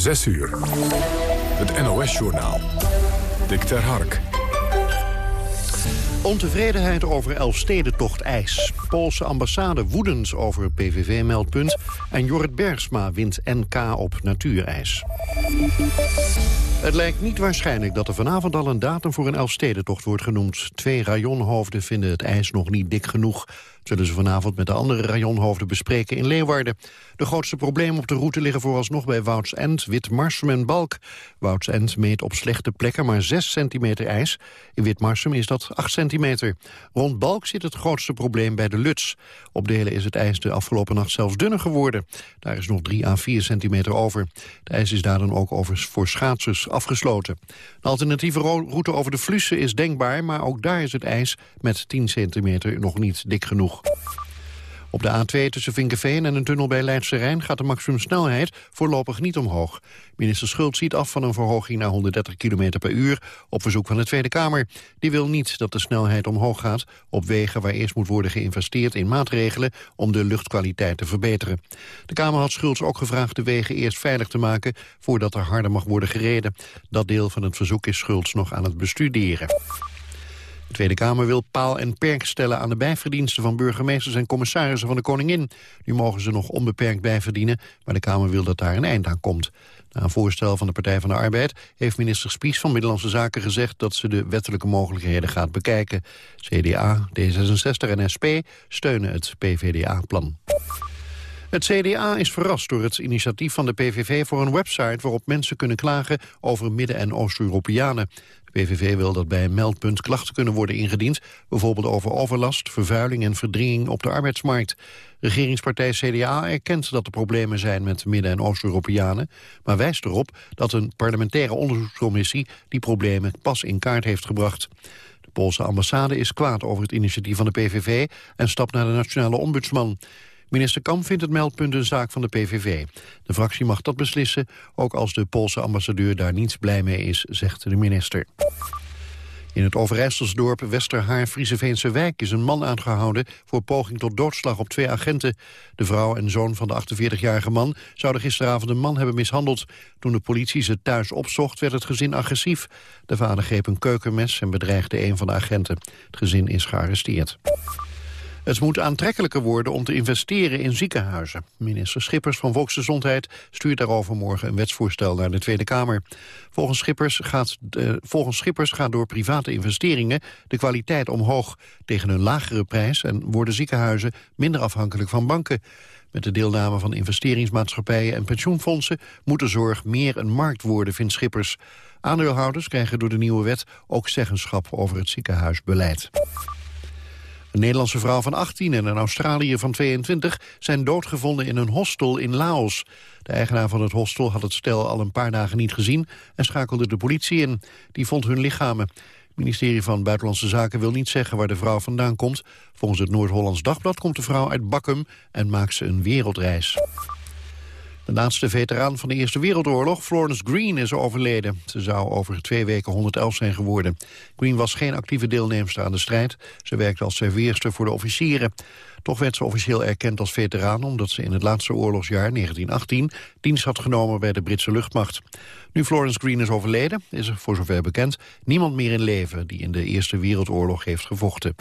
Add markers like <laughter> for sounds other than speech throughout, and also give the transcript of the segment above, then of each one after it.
6 uur. Het NOS-journaal. Dick ter Hark. Ontevredenheid over Elfstedentocht ijs. Poolse ambassade woedend over PVV-meldpunt. En Jorrit Bergsma wint NK op natuurijs. Het lijkt niet waarschijnlijk dat er vanavond al een datum voor een Elfstedentocht wordt genoemd. Twee rajonhoofden vinden het ijs nog niet dik genoeg zullen ze vanavond met de andere rajonhoofden bespreken in Leeuwarden. De grootste problemen op de route liggen vooralsnog bij Woudsend, Witmarsum en Balk. Woudsend meet op slechte plekken maar 6 centimeter ijs. In Witmarsum is dat 8 centimeter. Rond Balk zit het grootste probleem bij de Luts. Op delen is het ijs de afgelopen nacht zelfs dunner geworden. Daar is nog 3 à 4 centimeter over. Het ijs is daar dan ook over voor schaatsers afgesloten. De alternatieve route over de Flussen is denkbaar... maar ook daar is het ijs met 10 centimeter nog niet dik genoeg. Op de A2 tussen Vinkenveen en een tunnel bij Leidse Rijn gaat de maximumsnelheid voorlopig niet omhoog. Minister Schult ziet af van een verhoging naar 130 km per uur op verzoek van de Tweede Kamer. Die wil niet dat de snelheid omhoog gaat op wegen waar eerst moet worden geïnvesteerd in maatregelen om de luchtkwaliteit te verbeteren. De Kamer had Schultz ook gevraagd de wegen eerst veilig te maken voordat er harder mag worden gereden. Dat deel van het verzoek is Schultz nog aan het bestuderen. De Tweede Kamer wil paal en perk stellen aan de bijverdiensten van burgemeesters en commissarissen van de Koningin. Nu mogen ze nog onbeperkt bijverdienen, maar de Kamer wil dat daar een eind aan komt. Na een voorstel van de Partij van de Arbeid heeft minister Spies van Middellandse Zaken gezegd dat ze de wettelijke mogelijkheden gaat bekijken. CDA, D66 en SP steunen het PVDA-plan. Het CDA is verrast door het initiatief van de PVV voor een website waarop mensen kunnen klagen over Midden- en Oost-Europeanen. PVV wil dat bij een meldpunt klachten kunnen worden ingediend... bijvoorbeeld over overlast, vervuiling en verdringing op de arbeidsmarkt. Regeringspartij CDA erkent dat er problemen zijn met Midden- en Oost-Europeanen... maar wijst erop dat een parlementaire onderzoekscommissie... die problemen pas in kaart heeft gebracht. De Poolse ambassade is kwaad over het initiatief van de PVV... en stapt naar de nationale ombudsman. Minister Kamp vindt het meldpunt een zaak van de PVV. De fractie mag dat beslissen, ook als de Poolse ambassadeur daar niets blij mee is, zegt de minister. In het Overijsselsdorp Westerhaar Frieseveense Wijk is een man aangehouden voor poging tot doodslag op twee agenten. De vrouw en zoon van de 48-jarige man zouden gisteravond een man hebben mishandeld. Toen de politie ze thuis opzocht werd het gezin agressief. De vader greep een keukenmes en bedreigde een van de agenten. Het gezin is gearresteerd. Het moet aantrekkelijker worden om te investeren in ziekenhuizen. Minister Schippers van Volksgezondheid stuurt daarover morgen een wetsvoorstel naar de Tweede Kamer. Volgens Schippers gaat, volgens Schippers gaat door private investeringen de kwaliteit omhoog tegen een lagere prijs en worden ziekenhuizen minder afhankelijk van banken. Met de deelname van investeringsmaatschappijen en pensioenfondsen moet de zorg meer een markt worden, vindt Schippers. Aandeelhouders krijgen door de nieuwe wet ook zeggenschap over het ziekenhuisbeleid. Een Nederlandse vrouw van 18 en een Australiër van 22 zijn doodgevonden in een hostel in Laos. De eigenaar van het hostel had het stel al een paar dagen niet gezien en schakelde de politie in. Die vond hun lichamen. Het ministerie van Buitenlandse Zaken wil niet zeggen waar de vrouw vandaan komt. Volgens het Noord-Hollands Dagblad komt de vrouw uit Bakkum en maakt ze een wereldreis. De laatste veteraan van de Eerste Wereldoorlog, Florence Green, is overleden. Ze zou over twee weken 111 zijn geworden. Green was geen actieve deelnemster aan de strijd. Ze werkte als serveerster voor de officieren. Toch werd ze officieel erkend als veteraan... omdat ze in het laatste oorlogsjaar, 1918, dienst had genomen bij de Britse luchtmacht. Nu Florence Green is overleden, is er voor zover bekend... niemand meer in leven die in de Eerste Wereldoorlog heeft gevochten.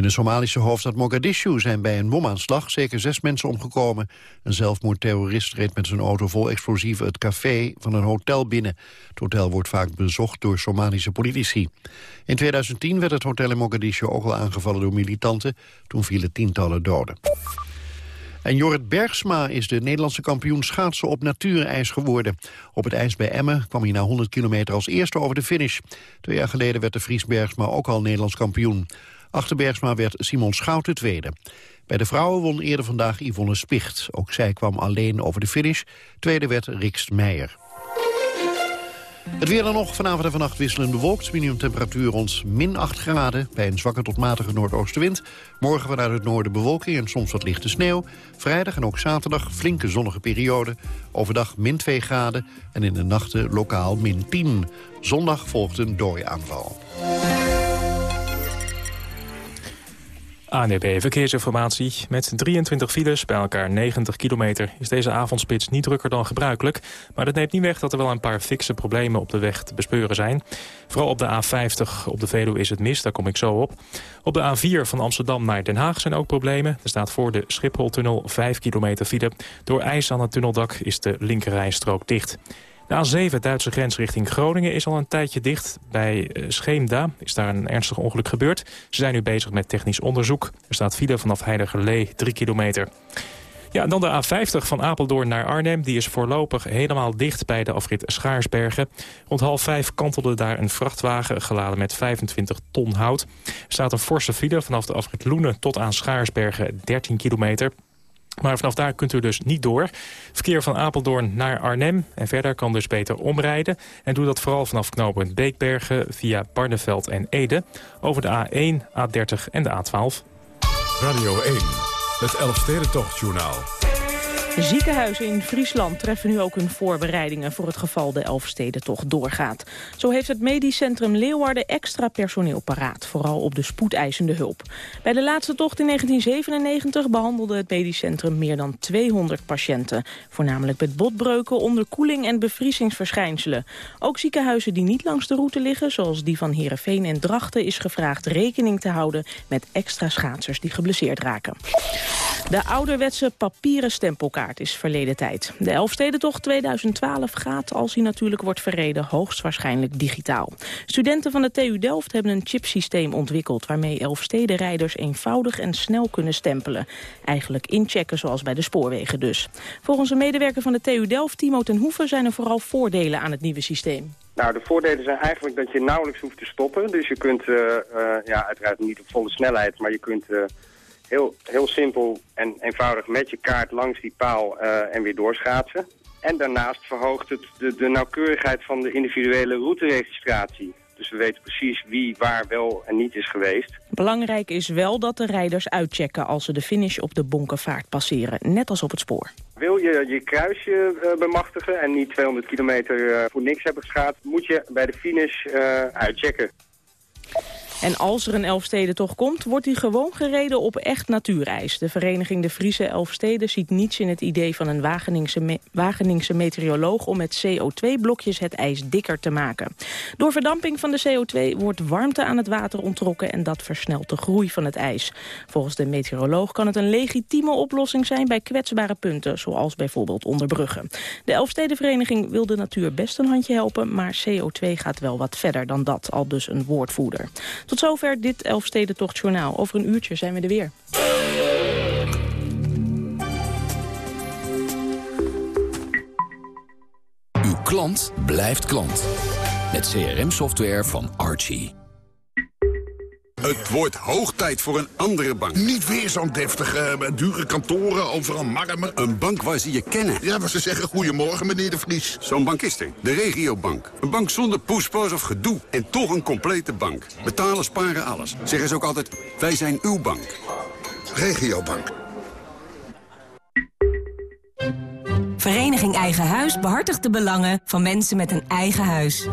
In de Somalische hoofdstad Mogadishu zijn bij een bomaanslag zeker zes mensen omgekomen. Een zelfmoordterrorist reed met zijn auto vol explosieven het café van een hotel binnen. Het hotel wordt vaak bezocht door Somalische politici. In 2010 werd het hotel in Mogadishu ook al aangevallen door militanten. Toen vielen tientallen doden. En Jorrit Bergsma is de Nederlandse kampioen schaatsen op natuurijs geworden. Op het ijs bij Emmen kwam hij na 100 kilometer als eerste over de finish. Twee jaar geleden werd de Fries Bergsma ook al Nederlands kampioen. Achter Bergsma werd Simon Schouten tweede. Bij de vrouwen won eerder vandaag Yvonne Spicht. Ook zij kwam alleen over de finish. Tweede werd Rikst Meijer. Het weer dan nog. Vanavond en vannacht wisselend bewolkt. Minimumtemperatuur rond min 8 graden. Bij een zwakke tot matige noordoostenwind. Morgen vanuit het noorden bewolking en soms wat lichte sneeuw. Vrijdag en ook zaterdag flinke zonnige periode. Overdag min 2 graden. En in de nachten lokaal min 10. Zondag volgt een dooiaanval. ANB Verkeersinformatie. Met 23 files bij elkaar 90 kilometer is deze avondspits niet drukker dan gebruikelijk. Maar dat neemt niet weg dat er wel een paar fikse problemen op de weg te bespeuren zijn. Vooral op de A50 op de Veluwe is het mis, daar kom ik zo op. Op de A4 van Amsterdam naar Den Haag zijn ook problemen. Er staat voor de Schipholtunnel 5 kilometer file. Door ijs aan het tunneldak is de linkerrijstrook dicht. De A7 Duitse grens richting Groningen is al een tijdje dicht. Bij eh, Scheemda is daar een ernstig ongeluk gebeurd. Ze zijn nu bezig met technisch onderzoek. Er staat file vanaf Heidergerlee 3 kilometer. Ja, dan de A50 van Apeldoorn naar Arnhem. Die is voorlopig helemaal dicht bij de afrit Schaarsbergen. Rond half vijf kantelde daar een vrachtwagen geladen met 25 ton hout. Er staat een forse file vanaf de afrit Loenen tot aan Schaarsbergen 13 kilometer. Maar vanaf daar kunt u dus niet door. Verkeer van Apeldoorn naar Arnhem en verder kan dus beter omrijden. En doe dat vooral vanaf knooppunt Beekbergen via Barneveld en Ede... over de A1, A30 en de A12. Radio 1, het Elfstedentochtjournaal. Ziekenhuizen in Friesland treffen nu ook hun voorbereidingen... voor het geval de Elfstedentocht doorgaat. Zo heeft het medisch centrum Leeuwarden extra personeel paraat... vooral op de spoedeisende hulp. Bij de laatste tocht in 1997 behandelde het medisch centrum... meer dan 200 patiënten. Voornamelijk met botbreuken, onderkoeling en bevriezingsverschijnselen. Ook ziekenhuizen die niet langs de route liggen... zoals die van Heerenveen en Drachten... is gevraagd rekening te houden met extra schaatsers die geblesseerd raken. De ouderwetse papieren stempelkaart is verleden tijd. De Elfstedentocht 2012 gaat, als hij natuurlijk wordt verreden, hoogstwaarschijnlijk digitaal. Studenten van de TU Delft hebben een chipsysteem ontwikkeld... waarmee Elfstedenrijders eenvoudig en snel kunnen stempelen. Eigenlijk inchecken zoals bij de spoorwegen dus. Volgens een medewerker van de TU Delft, Timo ten Hoeven... zijn er vooral voordelen aan het nieuwe systeem. Nou, de voordelen zijn eigenlijk dat je nauwelijks hoeft te stoppen. Dus je kunt, uh, uh, ja, uiteraard niet op volle snelheid, maar je kunt... Uh, heel, heel simpel en eenvoudig met je kaart langs die paal uh, en weer doorschaatsen. En daarnaast verhoogt het de, de nauwkeurigheid van de individuele routeregistratie. Dus we weten precies wie waar wel en niet is geweest. Belangrijk is wel dat de rijders uitchecken als ze de finish op de bonkenvaart passeren. Net als op het spoor. Wil je je kruisje uh, bemachtigen en niet 200 kilometer uh, voor niks hebben geschaat... moet je bij de finish uitchecken. En als er een Elfstedentocht komt, wordt die gewoon gereden op echt natuurijs. De vereniging De Friese Elfsteden ziet niets in het idee van een Wageningse, me meteoroloog... om met CO2-blokjes het ijs dikker te maken. Door verdamping van de CO2 wordt warmte aan het water ontrokken... en dat versnelt de groei van het ijs. Volgens de meteoroloog kan het een legitieme oplossing zijn... bij kwetsbare punten, zoals bijvoorbeeld onderbruggen. De Elfstedenvereniging wil de natuur best een handje helpen... maar CO2 gaat wel wat verder dan dat, al dus een woordvoerder. Tot zover dit Elfstedentocht Journaal. Over een uurtje zijn we er weer. Uw klant blijft klant. Met CRM-software van Archie. Het wordt hoog tijd voor een andere bank. Niet weer zo'n deftige, dure kantoren, overal marmer. Een bank waar ze je kennen. Ja, waar ze zeggen goedemorgen, meneer de Vries. Zo'n bank is er. De regiobank. Een bank zonder poespas of gedoe. En toch een complete bank. Betalen, sparen, alles. Zeggen ze ook altijd, wij zijn uw bank. Regiobank. Vereniging Eigen Huis behartigt de belangen van mensen met een eigen huis.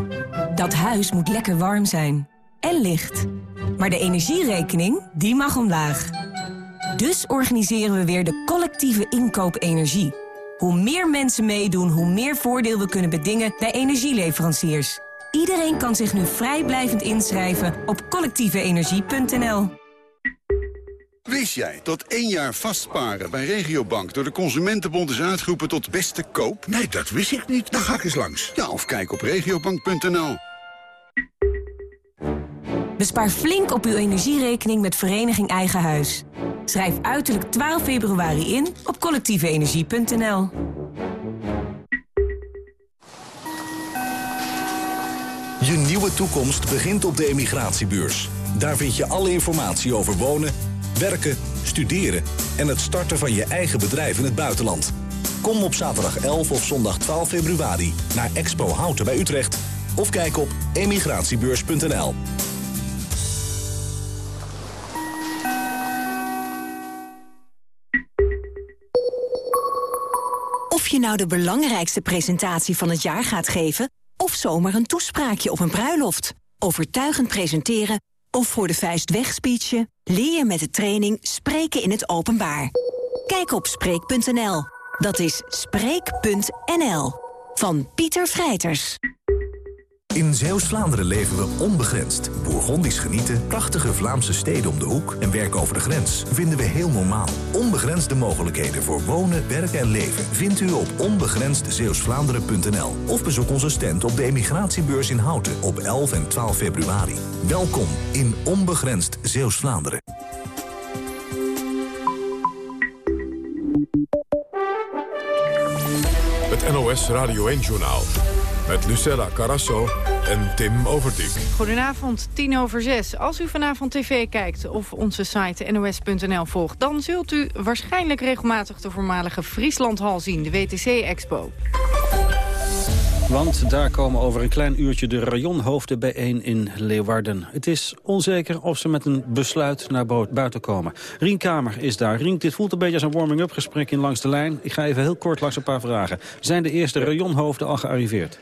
Dat huis moet lekker warm zijn. En licht. Maar de energierekening, die mag omlaag. Dus organiseren we weer de collectieve inkoop energie. Hoe meer mensen meedoen, hoe meer voordeel we kunnen bedingen bij energieleveranciers. Iedereen kan zich nu vrijblijvend inschrijven op collectieveenergie.nl. Wist jij dat één jaar vastparen bij Regiobank door de Consumentenbond is uitgeroepen tot beste koop? Nee, dat wist ik niet. Dan ga ik eens langs. Ja, of kijk op regiobank.nl. Bespaar flink op uw energierekening met Vereniging Eigen Huis. Schrijf uiterlijk 12 februari in op collectieveenergie.nl. Je nieuwe toekomst begint op de emigratiebeurs. Daar vind je alle informatie over wonen, werken, studeren... en het starten van je eigen bedrijf in het buitenland. Kom op zaterdag 11 of zondag 12 februari naar Expo Houten bij Utrecht... of kijk op emigratiebeurs.nl. je nou de belangrijkste presentatie van het jaar gaat geven... of zomaar een toespraakje op een bruiloft. Overtuigend presenteren of voor de vuist wegspeechen... leer je met de training Spreken in het Openbaar. Kijk op Spreek.nl. Dat is Spreek.nl. Van Pieter Vrijters. In Zeeuws-Vlaanderen leven we onbegrensd. Bourgondisch genieten, prachtige Vlaamse steden om de hoek... en werken over de grens vinden we heel normaal. Onbegrensde mogelijkheden voor wonen, werken en leven... vindt u op onbegrensdzeeuwsvlaanderen.nl. Of bezoek onze stand op de emigratiebeurs in Houten op 11 en 12 februari. Welkom in Onbegrensd Zeeuws-Vlaanderen. Het NOS Radio 1-journaal. Met Lucella Carasso en Tim Overdijk. Goedenavond, tien over zes. Als u vanavond tv kijkt of onze site nos.nl volgt... dan zult u waarschijnlijk regelmatig de voormalige Frieslandhal zien, de WTC-expo. Want daar komen over een klein uurtje de rayonhoofden bijeen in Leeuwarden. Het is onzeker of ze met een besluit naar buiten komen. Rien Kamer is daar. Rien, dit voelt een beetje als een warming-up gesprek in Langs de Lijn. Ik ga even heel kort langs een paar vragen. Zijn de eerste rayonhoofden al gearriveerd?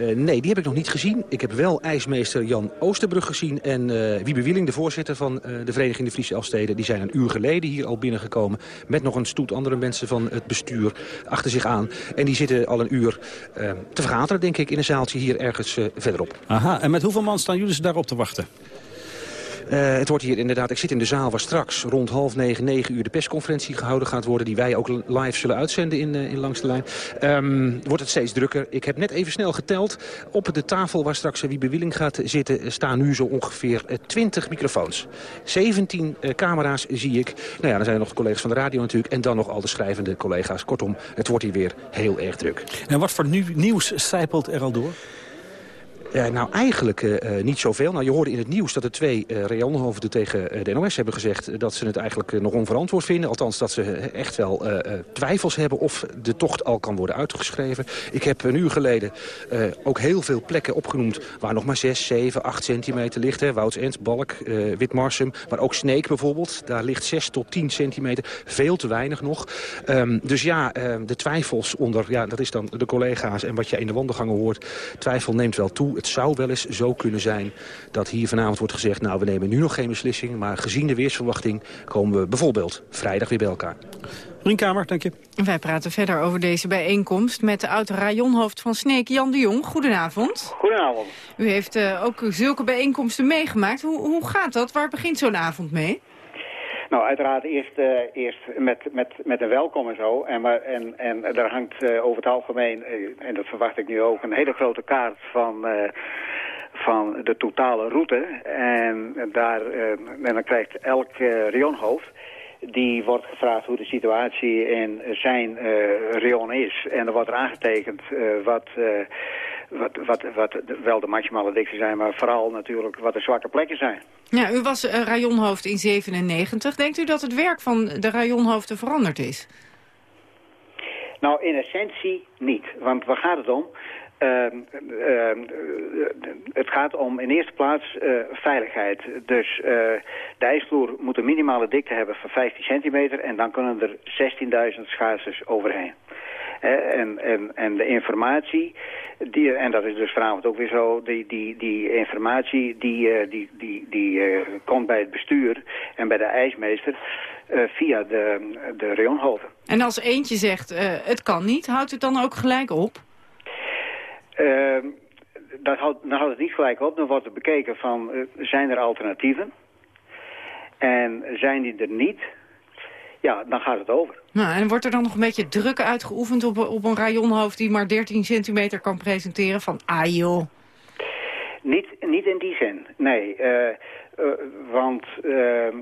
Uh, nee, die heb ik nog niet gezien. Ik heb wel ijsmeester Jan Oosterbrug gezien. En uh, Wiebe Wieling, de voorzitter van uh, de Vereniging de Friese Elfsteden... die zijn een uur geleden hier al binnengekomen... met nog een stoet andere mensen van het bestuur achter zich aan. En die zitten al een uur te vergaderen, denk ik, in een zaaltje hier ergens verderop. Aha, en met hoeveel man staan jullie daarop te wachten? Uh, het wordt hier inderdaad, ik zit in de zaal waar straks rond half negen, negen uur de persconferentie gehouden gaat worden. Die wij ook live zullen uitzenden in, uh, in Langs de Lijn. Um, wordt het steeds drukker. Ik heb net even snel geteld. Op de tafel waar straks wie bewilling gaat zitten staan nu zo ongeveer uh, 20 microfoons. 17 camera's zie ik. Nou ja, dan zijn er nog de collega's van de radio natuurlijk. En dan nog al de schrijvende collega's. Kortom, het wordt hier weer heel erg druk. En wat voor nieuws zijpelt er al door? Uh, nou, eigenlijk uh, niet zoveel. Nou, je hoorde in het nieuws dat de twee uh, tegen de NOS hebben gezegd... dat ze het eigenlijk nog onverantwoord vinden. Althans, dat ze echt wel twijfels hebben of de tocht al kan worden uitgeschreven. Ik heb een uur geleden ook heel veel plekken opgenoemd... waar nog maar 6, 7, 8 centimeter ligt. Hè. Woudsend, Balk, Witmarsum, maar ook Sneek bijvoorbeeld. Daar ligt 6 tot 10 centimeter. Veel te weinig nog. Um, dus ja, de twijfels onder... Ja, dat is dan de collega's en wat je in de wandelgangen hoort. Twijfel neemt wel toe het zou wel eens zo kunnen zijn dat hier vanavond wordt gezegd... nou, we nemen nu nog geen beslissing, maar gezien de weersverwachting... komen we bijvoorbeeld vrijdag weer bij elkaar. Rienkamer, dank je. Wij praten verder over deze bijeenkomst met de oud-rajonhoofd van Sneek, Jan de Jong. Goedenavond. Goedenavond. U heeft uh, ook zulke bijeenkomsten meegemaakt. Hoe, hoe gaat dat? Waar begint zo'n avond mee? Nou, uiteraard eerst, uh, eerst met, met, met een welkom en zo. En, maar, en, en daar hangt uh, over het algemeen, uh, en dat verwacht ik nu ook, een hele grote kaart van, van de totale route. En, daar, en dan krijgt elk rionhoofd die wordt gevraagd hoe de situatie in zijn uh, rayon is. En er wordt er aangetekend uh, wat, uh, wat, wat, wat wel de maximale dikte zijn, maar vooral natuurlijk wat de zwakke plekken zijn. Ja, u was rayonhoofd in 97. Denkt u dat het werk van de rayonhoofden veranderd is? Nou, in essentie niet. Want waar gaat het om? Uh, uh, het gaat om in eerste plaats uh, veiligheid. Dus de ijsvloer moet een minimale dikte hebben van 15 centimeter... en dan kunnen er 16.000 schaatsers overheen. En, en, en de informatie, die, en dat is dus vanavond ook weer zo... die, die, die informatie die, die, die, die komt bij het bestuur en bij de ijsmeester... via de, de rionhoven. En als eentje zegt, het kan niet, houdt het dan ook gelijk op? Uh, dat houdt, dan houdt het niet gelijk op. Dan wordt er bekeken van, zijn er alternatieven? En zijn die er niet? Ja, dan gaat het over. Nou, en wordt er dan nog een beetje druk uitgeoefend op, op een rayonhoofd... die maar 13 centimeter kan presenteren van, ah joh... Niet, niet in die zin, nee. Uh, want ehm,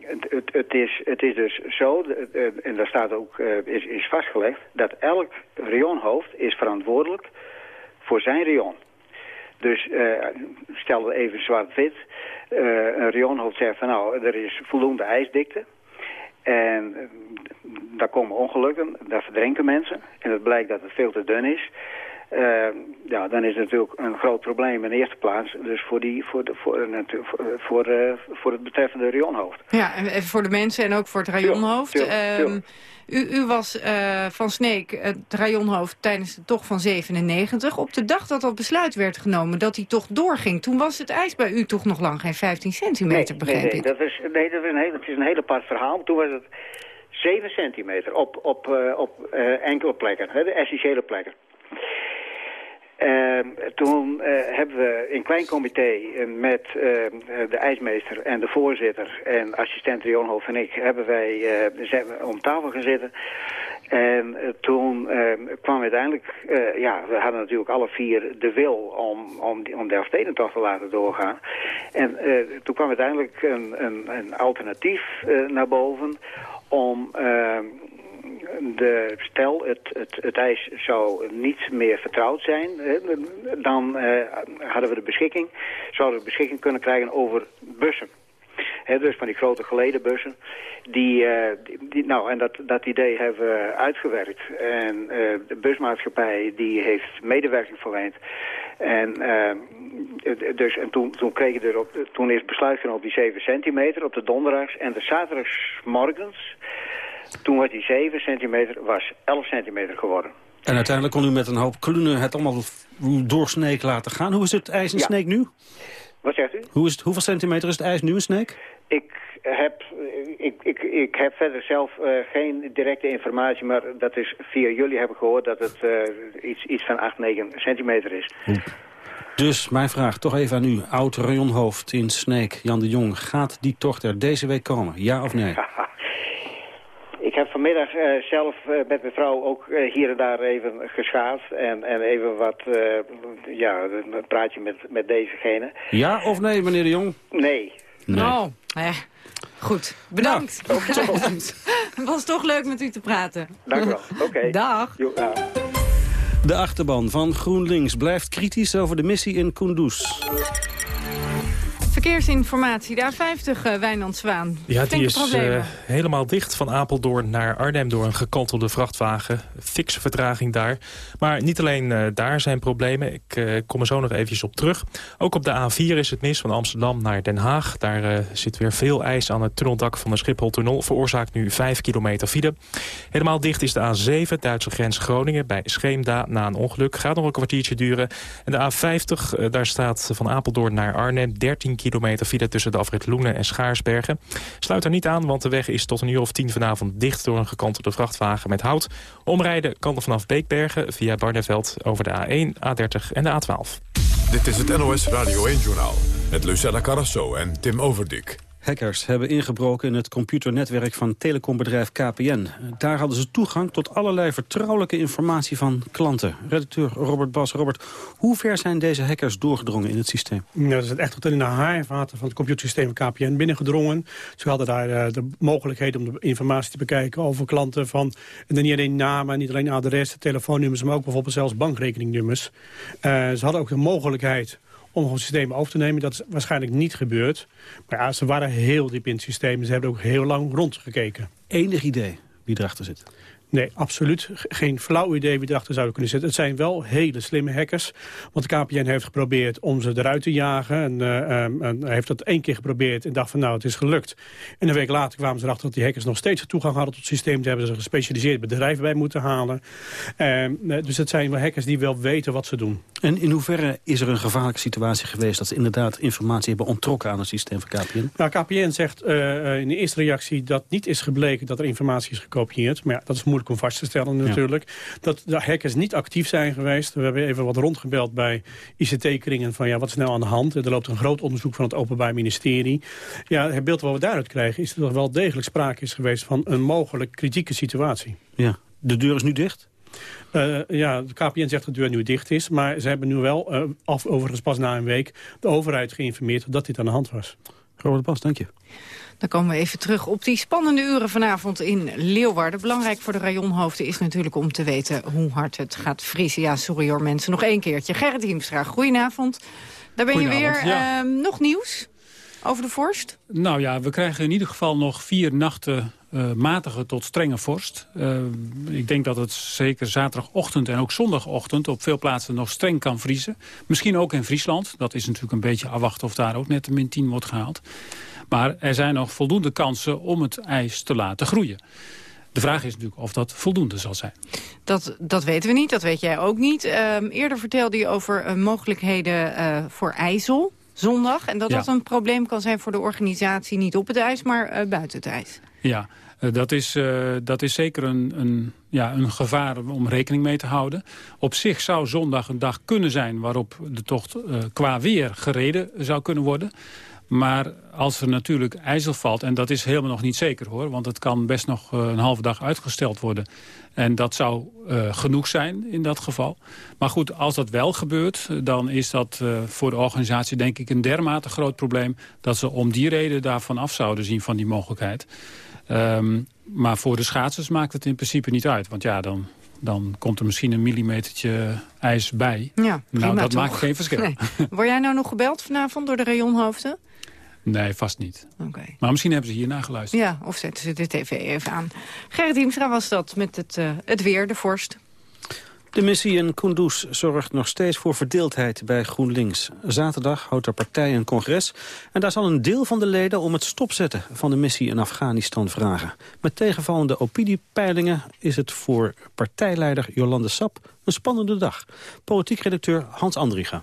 het, het, het, is, het is dus zo, en daar staat ook, is, is vastgelegd... dat elk rayonhoofd is verantwoordelijk voor zijn rion. Dus uh, stel even zwart-wit. Uh, een rionhoofd zegt van nou, er is voldoende ijsdikte. En uh, daar komen ongelukken, daar verdrinken mensen. En het blijkt dat het veel te dun is. ja, dan is het natuurlijk een groot probleem in de eerste plaats. Dus voor, die, voor, de, voor, voor, voor, voor het betreffende rionhoofd. Ja, en voor de mensen en ook voor het rionhoofd. U, u, was van Sneek het rajonhoofd tijdens de tocht van 97. Op de dag dat dat besluit werd genomen, dat hij toch doorging... toen was het ijs bij u toch nog lang geen 15 centimeter, nee, begreep nee, nee, ik? Dat is, nee, dat is een heel, het is een heel apart verhaal. Toen was het 7 centimeter op, op, uh, op uh, enkele plekken, hè, de essentiële plekken. Uh, toen uh, hebben we in klein comité met uh, de ijsmeester en de voorzitter en assistent Rionhof en ik hebben wij zijn we om tafel gezeten. En toen kwam uiteindelijk, ja, we hadden natuurlijk alle vier de wil om, om, om de Elfstedentocht te laten doorgaan. En toen kwam uiteindelijk een, een, een alternatief naar boven om de, stel het, het, het ijs zou niet meer vertrouwd zijn, dan uh, hadden we de beschikking, zouden we beschikking kunnen krijgen over bussen. Dus van die grote geleden bussen. Die, die, nou, en dat, dat idee hebben we uitgewerkt. En uh, de busmaatschappij die heeft medewerking verleend. En, dus, en toen, toen, kreeg je er op, toen is besluit genomen op die 7 centimeter op de donderdags. En de zaterdagsmorgens toen was die 7 centimeter, was 11 centimeter geworden. En uiteindelijk kon u met een hoop klunen het allemaal door Sneek laten gaan. Hoe is het ijs in ja. Sneek nu? Wat zegt u? Hoe is het, hoeveel centimeter is het ijs nu in Sneek? Ik heb, ik, ik, ik heb verder zelf uh, geen directe informatie, maar dat is via jullie heb ik gehoord dat het uh, iets, iets van 8, 9 centimeter is. Dus mijn vraag toch even aan u, oud rayonhoofd in Sneek, Jan de Jong. Gaat die tocht er deze week komen, ja of nee? <laughs> Ik heb vanmiddag uh, zelf uh, met mijn vrouw ook uh, hier en daar even geschaafd. En, en even wat, ja, een praatje met, met dezegene. Ja of nee, meneer de Jong? Nee. nee. Oh, eh, goed. Bedankt. Nou, <laughs> Het was toch leuk met u te praten. Dank u wel. Oké. Okay. Dag. Jo, ja. De achterban van GroenLinks blijft kritisch over de missie in Kunduz. Verkeersinformatie, de A50 uh, Wijnand Zwaan. Ja, die is uh, helemaal dicht van Apeldoorn naar Arnhem... door een gekantelde vrachtwagen. Fikse vertraging daar. Maar niet alleen uh, daar zijn problemen. Ik kom er zo nog eventjes op terug. Ook op de A4 is het mis van Amsterdam naar Den Haag. Daar zit weer veel ijs aan het tunneldak van de Schiphol-tunnel. Veroorzaakt nu 5 kilometer file. Helemaal dicht is de A7, Duitse grens Groningen... bij Scheemda na een ongeluk. Gaat nog een kwartiertje duren. En de A50, daar staat van Apeldoorn naar Arnhem 13 kilometer file tussen de afrit Loenen en Schaarsbergen. Sluit er niet aan, want de weg is tot een uur of tien vanavond dicht door een gekantelde vrachtwagen met hout. Omrijden kan er vanaf Beekbergen via Barneveld over de A1, A30 en de A12. Dit is het NOS Radio 1-journaal met Lucella Carrasso en Tim Overdik. Hackers hebben ingebroken in het computernetwerk van telecombedrijf KPN. Daar hadden ze toegang tot allerlei vertrouwelijke informatie van klanten. Redacteur Robert Bas. Robert, hoe ver zijn deze hackers doorgedrongen in het systeem? Dat is echt tot in de haarvaten van het computersysteem KPN binnengedrongen. Ze hadden daar uh, de mogelijkheid om de informatie te bekijken over klanten van... En niet alleen namen, niet alleen adressen, telefoonnummers... maar ook bijvoorbeeld zelfs bankrekeningnummers. Uh, ze hadden ook de mogelijkheid om gewoon systemen over te nemen. Dat is waarschijnlijk niet gebeurd. Maar ja, ze waren heel diep in het systeem. Ze hebben ook heel lang rondgekeken. Enig idee wie erachter zit? Nee, absoluut geen flauw idee wie erachter zouden kunnen zitten. Het zijn wel hele slimme hackers. Want de KPN heeft geprobeerd om ze eruit te jagen. En, uh, um, en heeft dat één keer geprobeerd en dacht van nou, het is gelukt. En een week later kwamen ze erachter dat die hackers nog steeds toegang hadden tot het systeem. Daar hebben ze een gespecialiseerd bedrijf bij moeten halen. Um, dus het zijn wel hackers die wel weten wat ze doen. En in hoeverre is er een gevaarlijke situatie geweest... dat ze inderdaad informatie hebben onttrokken aan het systeem van KPN? Nou, KPN zegt uh, in de eerste reactie dat niet is gebleken dat er informatie is gekopieerd. Maar ja, dat is moeilijk om vast te stellen natuurlijk. Ja. Dat de hackers niet actief zijn geweest. We hebben even wat rondgebeld bij ICT-kringen van ja, wat is nou aan de hand? Er loopt een groot onderzoek van het Openbaar Ministerie. Ja, het beeld wat we daaruit krijgen is dat er wel degelijk sprake is geweest van een mogelijk kritieke situatie. Ja, de deur is nu dicht? Uh, ja, de KPN zegt dat de deur nu dicht is. Maar ze hebben nu wel, uh, af, overigens pas na een week, de overheid geïnformeerd dat dit aan de hand was. Robert Bas, dank je. Dan komen we even terug op die spannende uren vanavond in Leeuwarden. Belangrijk voor de rajonhoofden is natuurlijk om te weten hoe hard het gaat vriezen. Ja, sorry hoor mensen, nog één keertje. Gerrit Hiemstra, goedenavond. Daar ben je weer. Ja. Uh, nog nieuws over de vorst? Nou ja, we krijgen in ieder geval nog vier nachten uh, matige tot strenge vorst. Uh, ik denk dat het zeker zaterdagochtend en ook zondagochtend... op veel plaatsen nog streng kan vriezen. Misschien ook in Friesland. Dat is natuurlijk een beetje afwachten of daar ook net de min 10 wordt gehaald. Maar er zijn nog voldoende kansen om het ijs te laten groeien. De vraag is natuurlijk of dat voldoende zal zijn. Dat, dat weten we niet, dat weet jij ook niet. Uh, eerder vertelde je over uh, mogelijkheden uh, voor IJssel zondag. En dat ja. dat een probleem kan zijn voor de organisatie... niet op het ijs, maar uh, buiten het ijs. Ja, dat, is, dat is zeker een, een, ja, een gevaar om rekening mee te houden. Op zich zou zondag een dag kunnen zijn... waarop de tocht qua weer gereden zou kunnen worden... Maar als er natuurlijk ijzel valt, en dat is helemaal nog niet zeker hoor... want het kan best nog een halve dag uitgesteld worden... En dat zou uh, genoeg zijn in dat geval. Maar goed, als dat wel gebeurt, dan is dat uh, voor de organisatie denk ik een dermate groot probleem... dat ze om die reden daarvan af zouden zien van die mogelijkheid. Um, maar voor de schaatsers maakt het in principe niet uit. Want ja, dan, dan komt er misschien een millimetertje ijs bij. Ja, nou, dat toch? maakt geen verschil. Nee. Word jij nou nog gebeld vanavond door de rayonhoofden? Nee, vast niet. Okay. Maar misschien hebben ze hierna geluisterd. Ja, of zetten ze de tv even aan. Gerrit Hiemstra was dat met het, uh, het weer, de vorst. De missie in Kunduz zorgt nog steeds voor verdeeldheid bij GroenLinks. Zaterdag houdt de partij een congres en daar zal een deel van de leden om het stopzetten van de missie in Afghanistan vragen. Met tegenvallende opiniepeilingen is het voor partijleider Jolande Sap een spannende dag. Politiek redacteur Hans Andriga.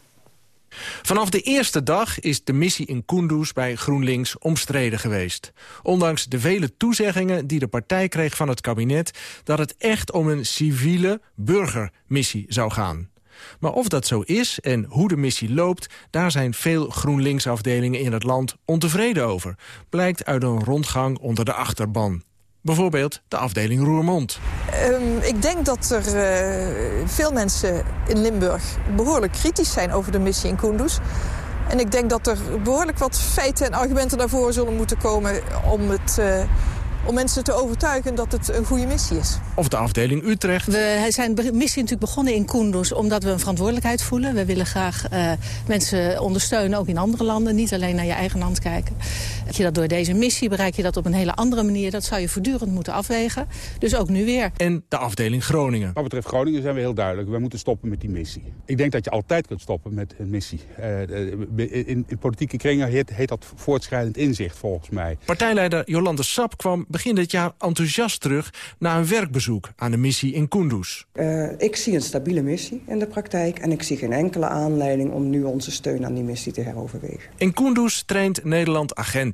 Vanaf de eerste dag is de missie in Kunduz bij GroenLinks omstreden geweest. Ondanks de vele toezeggingen die de partij kreeg van het kabinet... dat het echt om een civiele burgermissie zou gaan. Maar of dat zo is en hoe de missie loopt... daar zijn veel GroenLinks-afdelingen in het land ontevreden over. Blijkt uit een rondgang onder de achterban. Bijvoorbeeld de afdeling Roermond. Um, ik denk dat er uh, veel mensen in Limburg behoorlijk kritisch zijn over de missie in Kunduz. En ik denk dat er behoorlijk wat feiten en argumenten daarvoor zullen moeten komen om het... Uh, om mensen te overtuigen dat het een goede missie is. Of de afdeling Utrecht. We zijn de missie natuurlijk begonnen in Kunduz omdat we een verantwoordelijkheid voelen. We willen graag uh, mensen ondersteunen, ook in andere landen. Niet alleen naar je eigen land kijken. Dat je dat door deze missie bereik je dat op een hele andere manier. Dat zou je voortdurend moeten afwegen. Dus ook nu weer. En de afdeling Groningen. Wat betreft Groningen zijn we heel duidelijk. We moeten stoppen met die missie. Ik denk dat je altijd kunt stoppen met een missie. Uh, in, in, politieke kringen heet, heet dat voortschrijdend inzicht volgens mij. Partijleider Jolande Sap kwam begin dit jaar enthousiast terug... na een werkbezoek aan de missie in Kunduz. Uh, ik zie een stabiele missie in de praktijk... en ik zie geen enkele aanleiding om nu onze steun aan die missie te heroverwegen. In Kunduz traint Nederland agenten.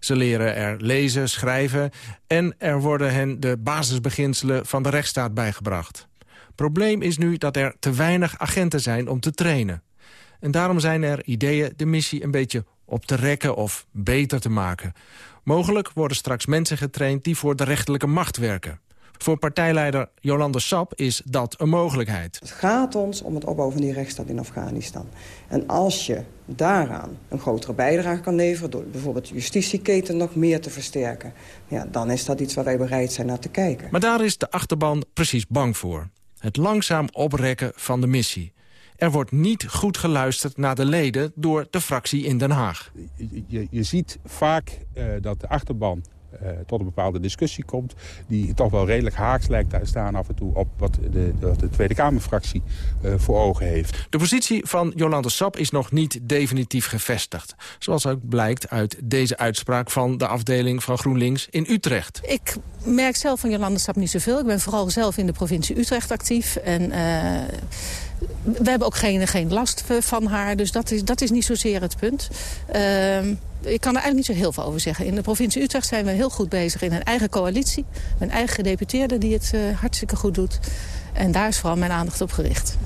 Ze leren er lezen, schrijven... en er worden hen de basisbeginselen van de rechtsstaat bijgebracht. Probleem is nu dat er te weinig agenten zijn om te trainen. En daarom zijn er ideeën de missie een beetje op te rekken of beter te maken. Mogelijk worden straks mensen getraind die voor de rechterlijke macht werken. Voor partijleider Jolande Sap is dat een mogelijkheid. Het gaat ons om het opbouwen van die rechtsstaat in Afghanistan. En als je daaraan een grotere bijdrage kan leveren... door bijvoorbeeld de justitieketen nog meer te versterken... Ja, dan is dat iets waar wij bereid zijn naar te kijken. Maar daar is de achterban precies bang voor. Het langzaam oprekken van de missie. Er wordt niet goed geluisterd naar de leden door de fractie in Den Haag. Je, je, je ziet vaak uh, dat de achterban uh, tot een bepaalde discussie komt... die toch wel redelijk haaks lijkt te staan af en toe... op wat de, de, de Tweede Kamerfractie uh, voor ogen heeft. De positie van Jolande Sap is nog niet definitief gevestigd. Zoals ook blijkt uit deze uitspraak van de afdeling van GroenLinks in Utrecht. Ik merk zelf van Jolande Sap niet zoveel. Ik ben vooral zelf in de provincie Utrecht actief. En... Uh, we hebben ook geen, geen last van haar, dus dat is, dat is niet zozeer het punt. Uh, ik kan er eigenlijk niet zo heel veel over zeggen. In de provincie Utrecht zijn we heel goed bezig in een eigen coalitie. Een eigen gedeputeerde die het uh, hartstikke goed doet. En daar is vooral mijn aandacht op gericht.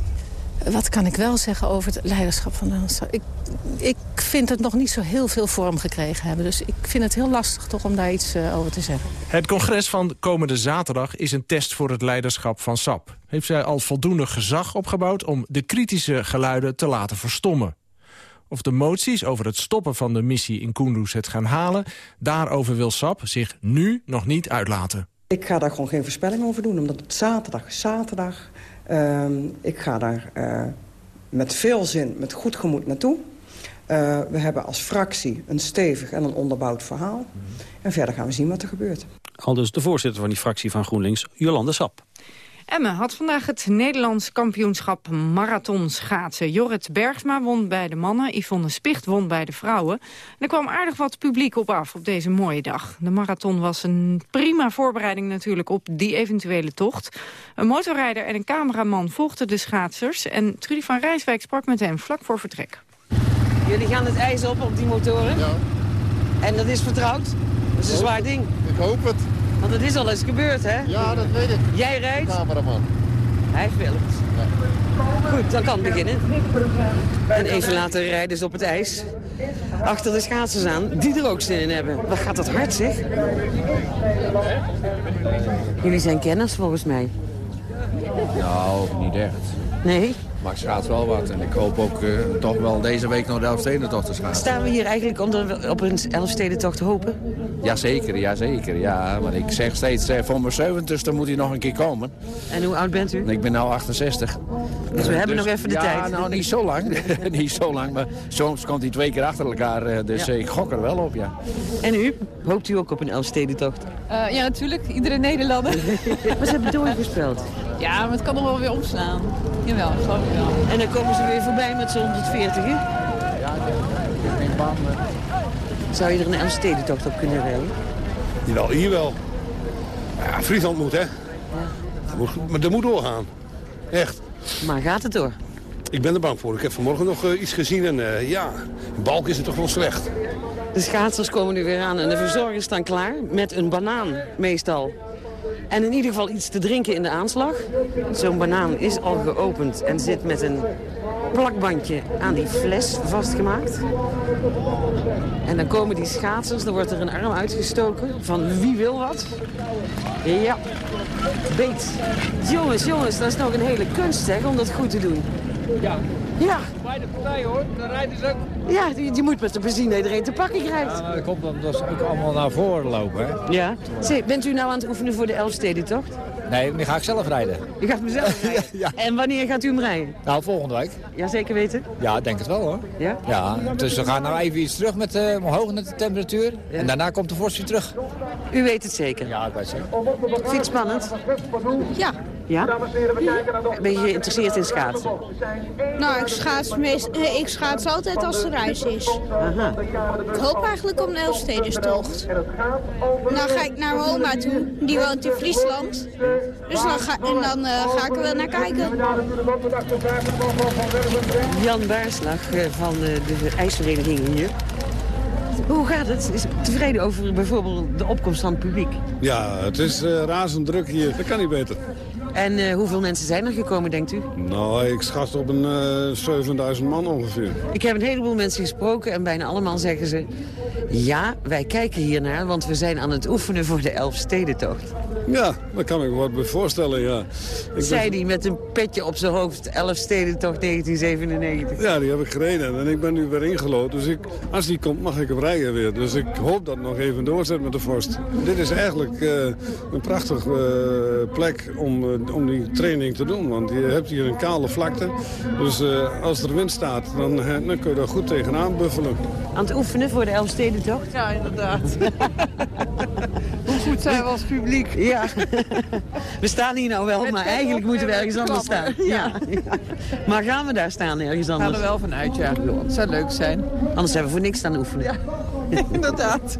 Wat kan ik wel zeggen over het leiderschap van de ik, ik vind het nog niet zo heel veel vorm gekregen hebben. Dus ik vind het heel lastig toch om daar iets uh, over te zeggen. Het congres van komende zaterdag is een test voor het leiderschap van SAP. Heeft zij al voldoende gezag opgebouwd om de kritische geluiden te laten verstommen? Of de moties over het stoppen van de missie in Kunduz het gaan halen... daarover wil SAP zich nu nog niet uitlaten. Ik ga daar gewoon geen voorspelling over doen, omdat het zaterdag is zaterdag. Uh, ik ga daar uh, met veel zin, met goed gemoed naartoe. Uh, we hebben als fractie een stevig en een onderbouwd verhaal. En verder gaan we zien wat er gebeurt. Aldus de voorzitter van die fractie van GroenLinks, Jolande Sap. Emme had vandaag het Nederlands kampioenschap marathon schaatsen. Jorrit Bergsma won bij de mannen, Yvonne Spicht won bij de vrouwen. er kwam aardig wat publiek op af op deze mooie dag. De marathon was een prima voorbereiding natuurlijk op die eventuele tocht. Een motorrijder en een cameraman volgden de schaatsers... en Trudy van Rijswijk sprak met hem vlak voor vertrek. Jullie gaan het ijs op op die motoren? Ja. En dat is vertrouwd? Dat is een zwaar ding. Ik hoop het. Want het is al eens gebeurd, hè? Ja, dat weet ik. Jij rijdt? Cameraman. Hij filmt. Goed, dan kan het beginnen. En even later rijden ze op het ijs. Achter de schaatsers aan, die er ook zin in hebben. Wat gaat dat hard, zeg? Jullie zijn kenners, volgens mij. Nou, niet echt. Nee? Maar ik schaats wel wat. En ik hoop ook uh, toch wel deze week nog de Elfstedentocht te schaatsen. Staan we hier eigenlijk onder, op een Elfstedentocht te hopen? Jazeker, jazeker. Ja, maar ik zeg steeds, uh, voor mijn 70 moet hij nog een keer komen. En hoe oud bent u? Ik ben nu 68. Dus we hebben nog even de ja, tijd. Ja, nou niet zo lang. <laughs> niet zo lang, maar soms komt hij twee keer achter elkaar. Uh, dus Ja. ik gok er wel op, ja. En u? Hoopt u ook op een Elfstedentocht? Eh, ja, natuurlijk. Iedere Nederlander. <laughs> Maar ze hebben <laughs> doorgespeeld. Ja, maar het kan nog wel weer omslaan. Jawel, geloof ik wel. En dan komen ze weer voorbij met z'n 140, hè? Ja, geen baan. Zou je er een Elfstedentocht op kunnen rijden? Jawel, hier wel. Ja, Friesland moet, hè? Dat moet- Maar dat moet doorgaan. Echt. Maar gaat het door? Ik ben er bang voor. Ik heb vanmorgen nog eh, iets gezien en eh, ja, in Balk is het toch wel slecht. De schaatsers komen nu weer aan en de verzorgers staan klaar met een banaan, meestal. En in ieder geval iets te drinken in de aanslag. Zo'n banaan is al geopend en zit met een plakbandje aan die fles vastgemaakt. En dan komen die schaatsers, dan wordt er een arm uitgestoken van wie wil wat. Ja, beet. Jongens, jongens, dat is nog een hele kunst zeg, om dat goed te doen. Ja. Ja. Beide partijen hoor, dan rijden ze ook. Ja, die, die moet met de benzine iedereen te pakken krijgt. Ja, maar dat komt omdat ze ook allemaal naar voren lopen. Hè? Ja. Zeg, bent u nou aan het oefenen voor de Elfstedentocht? Nee, nu ga ik zelf rijden. U gaat mezelf <laughs> rijden? En wanneer gaat u hem rijden? Nou, volgende week. Ja, zeker weten? Ja, ik denk het wel hoor. Ja? Ja, dus we gaan nou even iets terug met uh, omhoog met de temperatuur. En daarna komt de vorst weer terug. U weet het zeker? Ja, ik weet het zeker. Vind je het spannend? Ja. Ja? Ben je geïnteresseerd in schaatsen? Nou, ik schaats, meest, ik schaats altijd als er reis is. Aha. Ik hoop eigenlijk op een Elfstedenstocht. Dan ga ik naar mijn oma toe, die woont in Friesland. Dus dan ga, en dan eh, ga ik er wel naar kijken. Jan Baarslag eh, van eh, de ijsvereniging hier. Hoe gaat het? Is tevreden over bijvoorbeeld de opkomst van het publiek? Ja, het is eh, razend druk hier. Dat kan niet beter. En eh, hoeveel mensen zijn er gekomen, denkt u? Nou, ik schat op een eh 7000 man ongeveer. Ik heb een heleboel mensen gesproken en bijna allemaal zeggen ze... ja, wij kijken hiernaar, want we zijn aan het oefenen voor de Elfstedentocht. Ja, daar kan ik me wat bij voorstellen, ja. Ik Zei die met een petje op zijn hoofd, Elfstedentocht 1997. Ja, die heb ik gereden en ik ben nu weer ingelood. Dus ik, als die komt, mag ik hem rijden weer. Dus ik hoop dat het nog even doorzet met de vorst. Dit is eigenlijk eh, een prachtige plek om, om die training te doen. Want je hebt hier een kale vlakte. Dus eh, als er wind staat, dan, eh, dan kun je daar goed tegenaan buffelen. Aan het oefenen voor de Elfstedentocht? Ja, inderdaad. <laughs> Hoe goed zijn we als publiek? Ja. <laughs> We staan hier nou wel, Met maar eigenlijk moeten we en ergens anders staan. Ja. ja. <laughs> Maar gaan we daar staan ergens Gaan anders? er wel vanuit, ja. Het zou leuk zijn. Anders hebben we voor niks staan oefenen. Inderdaad.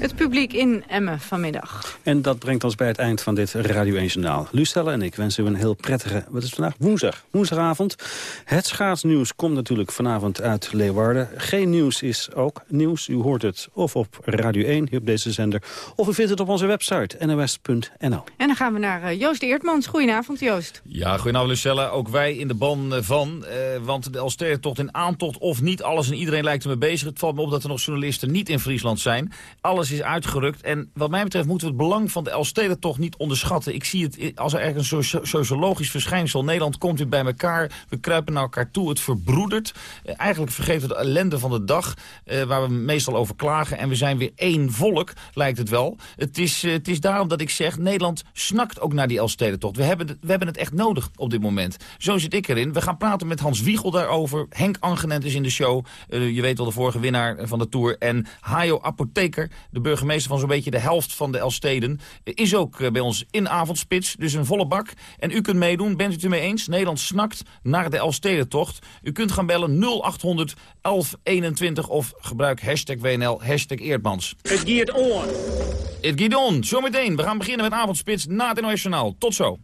Het publiek in Emmen vanmiddag. En dat brengt ons bij het eind van dit Radio 1 Journaal. Lucelle en ik wensen u een heel prettige, wat is het vandaag? Woensdag. Woensdagavond. Het schaatsnieuws komt natuurlijk vanavond uit Leeuwarden. Geen nieuws is ook nieuws. U hoort het of op Radio 1, hier op deze zender. Of u vindt het op onze website nos.nl. En dan gaan we naar eh, Joost Eertmans. Goedenavond, Joost. Ja, goedenavond Lucella. Ook wij in de ban eh, van. eh, want de Elfstedentocht in aantocht of niet, alles en iedereen lijkt ermee bezig. Het valt me op dat er nog journalisten niet in Friesland zijn. Alles is uitgerukt. En wat mij betreft moeten we het belang van de Elfstedentocht niet onderschatten. Ik zie het als er ergens een socio- sociologisch verschijnsel. Nederland komt weer bij elkaar. We kruipen naar elkaar toe. Het verbroedert. Eh, eigenlijk vergeten we de ellende van de dag. eh, waar we meestal over klagen. En we zijn weer één volk, lijkt het wel. Het is, eh, het is daarom dat ik zeg, Nederland snakt ook naar die Elfstedentocht. We hebben, we hebben het echt nodig op dit moment. Zo zit ik erin. We gaan praten met Hans Wiegel daarover. Henk Angenent is in de show. Je weet wel, de vorige winnaar van de Tour. En Hajo Apotheker, de de burgemeester van zo'n beetje de helft van de Elsteden, is ook bij ons in avondspits. Dus een volle bak. En u kunt meedoen, bent u het ermee eens? Nederland snakt naar de Elstedentocht. U kunt gaan bellen 0800 1121 of gebruik hashtag WNL, hashtag Eerdmans. Het gaat on. Het gaat on. Zometeen, we gaan beginnen met avondspits na het internationaal. Tot zo.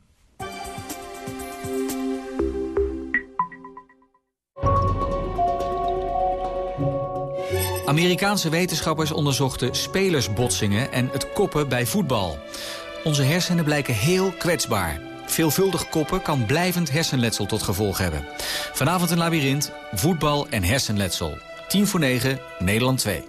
Amerikaanse wetenschappers onderzochten spelersbotsingen en het koppen bij voetbal. Onze hersenen blijken heel kwetsbaar. Veelvuldig koppen kan blijvend hersenletsel tot gevolg hebben. Vanavond een labyrint, voetbal en hersenletsel. 10 voor 9, Nederland 2.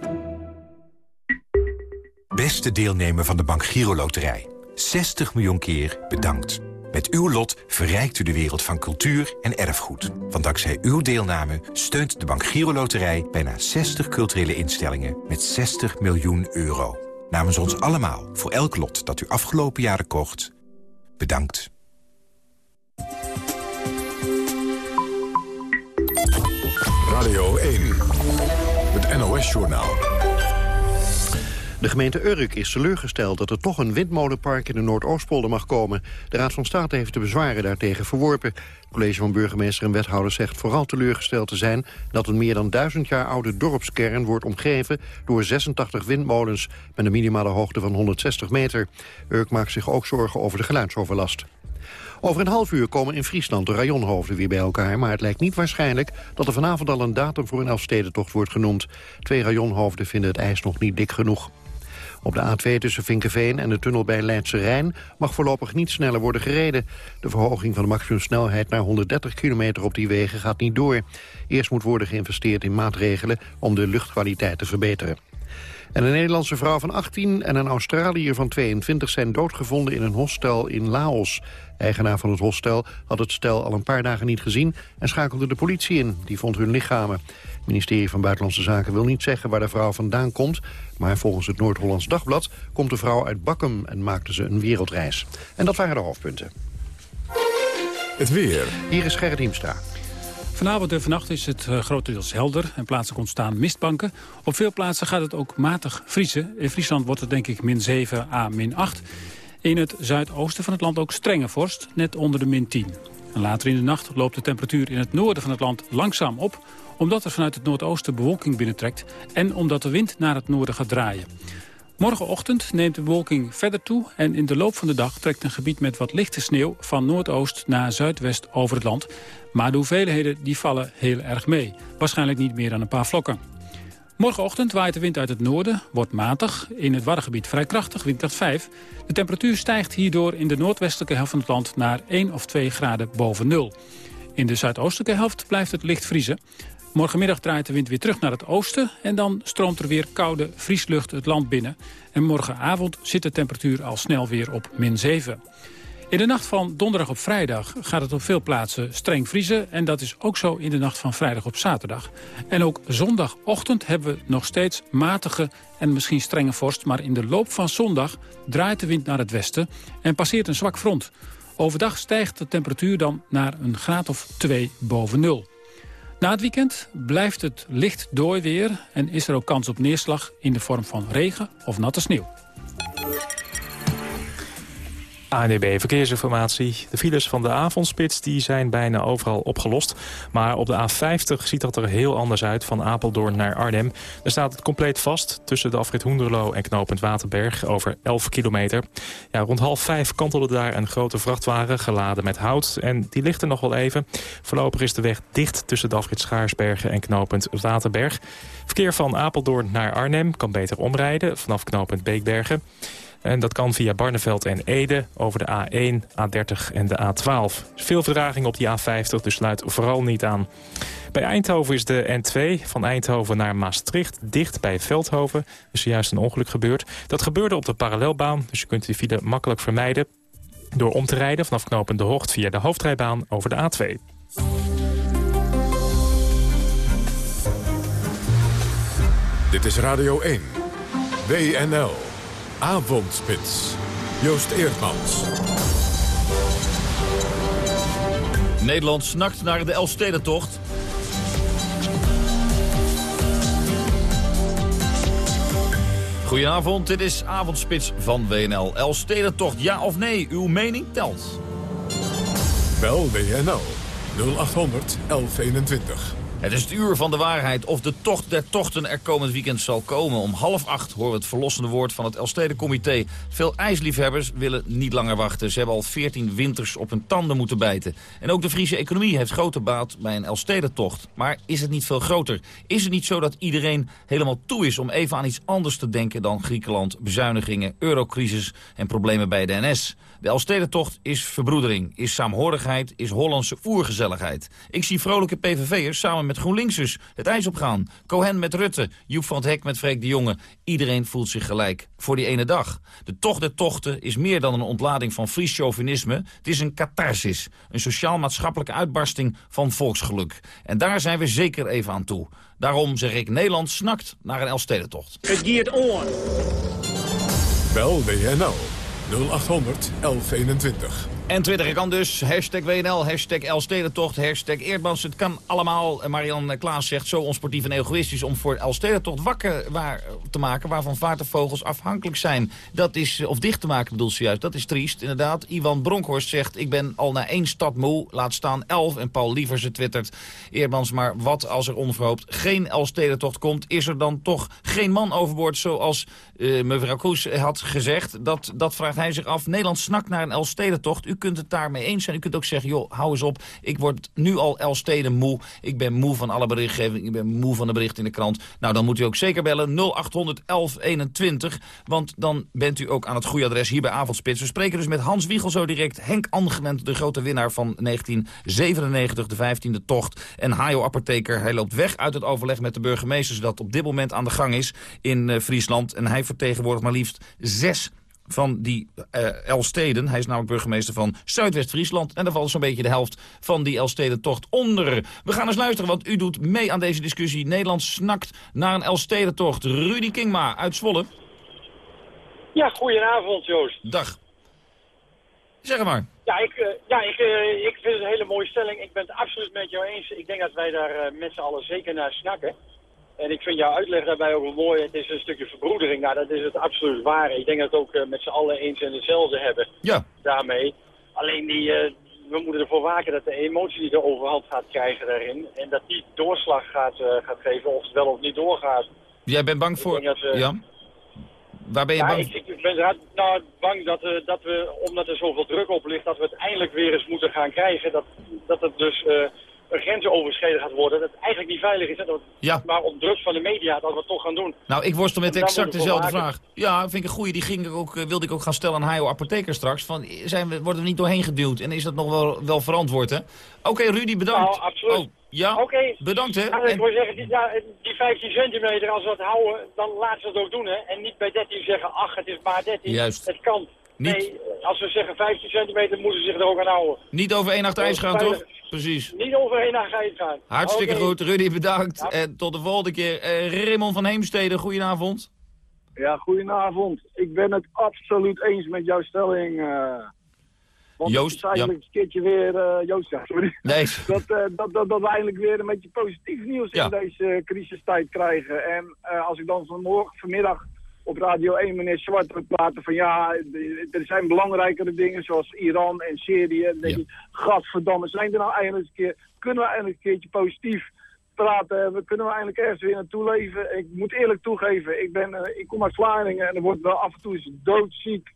Beste deelnemer van de Bank Giro Loterij. 60 miljoen keer bedankt. Met uw lot verrijkt u de wereld van cultuur en erfgoed. Want dankzij uw deelname steunt de Bank Giro Loterij... bijna 60 culturele instellingen met 60 miljoen euro. Namens ons allemaal, voor elk lot dat u afgelopen jaren kocht, bedankt. Radio 1, het NOS-journaal. De gemeente Urk is teleurgesteld dat er toch een windmolenpark in de Noordoostpolder mag komen. De Raad van State heeft de bezwaren daartegen verworpen. Het college van burgemeester en wethouders zegt vooral teleurgesteld te zijn... dat een meer dan duizend jaar oude dorpskern wordt omgeven door 86 windmolens... met een minimale hoogte van 160 meter. Urk maakt zich ook zorgen over de geluidsoverlast. Over een half uur komen in Friesland de rajonhoofden weer bij elkaar... maar het lijkt niet waarschijnlijk dat er vanavond al een datum voor een Elfstedentocht wordt genoemd. Twee rajonhoofden vinden het ijs nog niet dik genoeg. Op de A2 tussen Vinkenveen en de tunnel bij Leidse Rijn mag voorlopig niet sneller worden gereden. De verhoging van de maximumsnelheid naar 130 kilometer op die wegen gaat niet door. Eerst moet worden geïnvesteerd in maatregelen om de luchtkwaliteit te verbeteren. En een Nederlandse vrouw van 18 en een Australiër van 22 zijn doodgevonden in een hostel in Laos. eigenaar van het hostel had het stel al een paar dagen niet gezien en schakelde de politie in. Die vond hun lichamen. Het ministerie van Buitenlandse Zaken wil niet zeggen waar de vrouw vandaan komt. Maar volgens het Noord-Hollands Dagblad komt de vrouw uit Bakkum en maakte ze een wereldreis. En dat waren de hoofdpunten. Het weer. Hier is Gerrit Hiemstra. Vanavond en vannacht is het uh, grotendeels helder en plaatselijk ontstaan mistbanken. Op veel plaatsen gaat het ook matig vriezen. In Friesland wordt het denk ik min 7 à min 8. In het zuidoosten van het land ook strenge vorst, net onder de min 10. En later in de nacht loopt de temperatuur in het noorden van het land langzaam op... omdat er vanuit het noordoosten bewolking binnentrekt... en omdat de wind naar het noorden gaat draaien. Morgenochtend neemt de bewolking verder toe en in de loop van de dag trekt een gebied met wat lichte sneeuw van noordoost naar zuidwest over het land. Maar de hoeveelheden die vallen heel erg mee. Waarschijnlijk niet meer dan een paar vlokken. Morgenochtend waait de wind uit het noorden, wordt matig. In het Waddengebied vrij krachtig, windkracht 5. De temperatuur stijgt hierdoor in de noordwestelijke helft van het land naar 1 of 2 graden boven nul. In de zuidoostelijke helft blijft het licht vriezen. Morgenmiddag draait de wind weer terug naar het oosten... en dan stroomt er weer koude vrieslucht het land binnen. En morgenavond zit de temperatuur al snel weer op min 7. In de nacht van donderdag op vrijdag gaat het op veel plaatsen streng vriezen. En dat is ook zo in de nacht van vrijdag op zaterdag. En ook zondagochtend hebben we nog steeds matige en misschien strenge vorst. Maar in de loop van zondag draait de wind naar het westen en passeert een zwak front. Overdag stijgt de temperatuur dan naar een graad of 2 boven nul. Na het weekend blijft het licht doorweer en is er ook kans op neerslag in de vorm van regen of natte sneeuw. ANDB Verkeersinformatie. De files van de avondspits die zijn bijna overal opgelost. Maar op de A50 ziet dat er heel anders uit van Apeldoorn naar Arnhem. Er staat het compleet vast tussen de afrit Hoenderloo en knooppunt Waterberg over 11 kilometer. Ja, rond half vijf kantelde daar een grote vrachtwagen geladen met hout. En die ligt er nog wel even. Voorlopig is de weg dicht tussen de afrit Schaarsbergen en knooppunt Waterberg. Verkeer van Apeldoorn naar Arnhem kan beter omrijden vanaf knooppunt Beekbergen. En dat kan via Barneveld en Ede over de A1, A30 en de A12. Veel verdraging op die A50, dus sluit vooral niet aan. Bij Eindhoven is de N2 van Eindhoven naar Maastricht dicht bij Veldhoven. Er is juist een ongeluk gebeurd. Dat gebeurde op de parallelbaan, dus je kunt die file makkelijk vermijden... door om te rijden vanaf knooppunt De Hocht via de hoofdrijbaan over de A2. Dit is Radio 1. WNL. Avondspits. Joost Eerdmans. Nederland snakt naar de Elfstedentocht. Goedenavond, dit is Avondspits van WNL. Elstedentocht, ja of nee? Uw mening telt. Bel WNL 0800 1121. Het is het uur van de waarheid of de tocht der tochten er komend weekend zal komen. Om half acht horen we het verlossende woord van het Elstede-comité. Veel ijsliefhebbers willen niet langer wachten. Ze hebben al veertien winters op hun tanden moeten bijten. En ook de Friese economie heeft grote baat bij een Elstede-tocht. Maar is het niet veel groter? Is het niet zo dat iedereen helemaal toe is om even aan iets anders te denken dan Griekenland, bezuinigingen, eurocrisis en problemen bij de NS? De Elstedentocht is verbroedering, is saamhorigheid, is Hollandse oergezelligheid. Ik zie vrolijke PVV'ers samen met GroenLinksers het ijs opgaan. Cohen met Rutte, Joep van het Hek met Freek de Jonge. Iedereen voelt zich gelijk voor die ene dag. De tocht der tochten is meer dan een ontlading van Fries chauvinisme. Het is een catharsis, een sociaal-maatschappelijke uitbarsting van volksgeluk. En daar zijn we zeker even aan toe. Daarom zeg ik, Nederland snakt naar een Elstedentocht. Het geert on. Bel WNL 0800 1121. En Twitter kan dus. Hashtag WNL, hashtag Elstedentocht, hashtag Eerdmans. Het kan allemaal. Marian Klaas zegt zo onsportief en egoïstisch... om voor Elstedentocht wakker waar, te maken... waarvan vaartenvogels afhankelijk zijn. Dat is, of dicht te maken bedoelt ze juist. Dat is triest, inderdaad. Iwan Bronkhorst zegt... ik ben al naar één stad moe, laat staan elf. En Paul Lieverse twittert... Eerdmans, maar wat als er onverhoopt geen Elstedentocht komt... is er dan toch geen man overboord zoals uh, mevrouw Kroes had gezegd? Dat, dat vraagt hij zich af. Nederland snakt naar een Elstedentocht. U kunt het daarmee eens zijn. U kunt ook zeggen, joh, hou eens op. Ik word nu al Elsteden moe. Ik ben moe van alle berichtgeving. Ik ben moe van de berichten in de krant. Nou, dan moet u ook zeker bellen 0800 1121. Want dan bent u ook aan het goede adres hier bij Avondspits. We spreken dus met Hans Wiegel zo direct. Henk Angewend, de grote winnaar van 1997, de 15e tocht. En Hajo Apotheker, hij loopt weg uit het overleg met de burgemeesters... dat op dit moment aan de gang is in uh, Friesland. En hij vertegenwoordigt maar liefst zes van die uh, Elsteden. Hij is namelijk burgemeester van Zuidwest-Friesland. En daar valt zo'n beetje de helft van die Elsteden-tocht onder. We gaan eens luisteren, want u doet mee aan deze discussie. Nederland snakt naar een Elsteden-tocht. Rudy Kingma uit Zwolle. Ja, goedenavond Joost. Dag. Zeg maar. Ja, ik, uh, ja ik, uh, ik vind het een hele mooie stelling. Ik ben het absoluut met jou eens. Ik denk dat wij daar met z'n allen zeker naar snakken. En ik vind jouw uitleg daarbij ook wel mooi. Het is een stukje verbroedering. Nou, dat is het absoluut waar. Ik denk dat het ook uh, met z'n allen eens en hetzelfde hebben ja. daarmee. Alleen die, uh, we moeten ervoor waken dat de emotie die de overhand gaat krijgen daarin... en dat die doorslag gaat, uh, gaat geven of het wel of niet doorgaat. Jij bent bang voor... Dat, ja? Waar ben je ja, bang ik, ik ben nou, bang dat, dat we, omdat er zoveel druk op ligt... dat we het eindelijk weer eens moeten gaan krijgen. Dat, dat het dus een grens overschreden gaat worden, dat het eigenlijk niet veilig is. Dat we, ja. Maar op druk van de media dat we het toch gaan doen. Nou, ik worstel met exact dezelfde vraag. Ja, vind ik een goeie. Die ging ik ook, wilde ik ook gaan stellen aan Hajo Apotheker straks. Van, zijn we, worden we niet doorheen geduwd en is dat nog wel, wel verantwoord, hè? Oké, okay, Rudy, bedankt. Nou, absoluut. Oh, ja, Oké. Okay. bedankt, hè? Ja, ik wil zeggen, die, ja, die 15 centimeter, als we het houden, dan laten ze het ook doen, hè? En niet bij 13 zeggen, ach, het is maar 13. Juist. Het kan. Niet... Nee, als we zeggen 15 centimeter, moeten ze zich er ook aan houden. Niet over één nacht ijs gaan, toch? Precies. Niet over één nacht ijs gaan. Hartstikke okay. goed. Rudy, bedankt. Ja. En tot de volgende keer. Uh, Raymond van Heemstede, goedenavond. Ja, goedenavond. Ik ben het absoluut eens met jouw stelling. Uh, want Joost, het is eigenlijk ja. een keertje weer... Uh, Joost, ja, sorry. Nee. <laughs> Dat, uh, dat, dat, dat we eindelijk weer een beetje positief nieuws ja. in deze crisistijd krijgen. En als ik dan vanmorgen, vanmiddag op Radio 1 meneer Zwart wordt praten van ja, er zijn belangrijkere dingen zoals Iran en Syrië. En denk Ja. ik, gadverdamme, zijn er nou eindelijk een keer, kunnen we eindelijk een keertje positief praten? We kunnen we eindelijk ergens weer naartoe leven? Ik moet eerlijk toegeven, ik, ben, uh, ik kom uit Vlaardingen en er wordt wel af en toe eens doodziek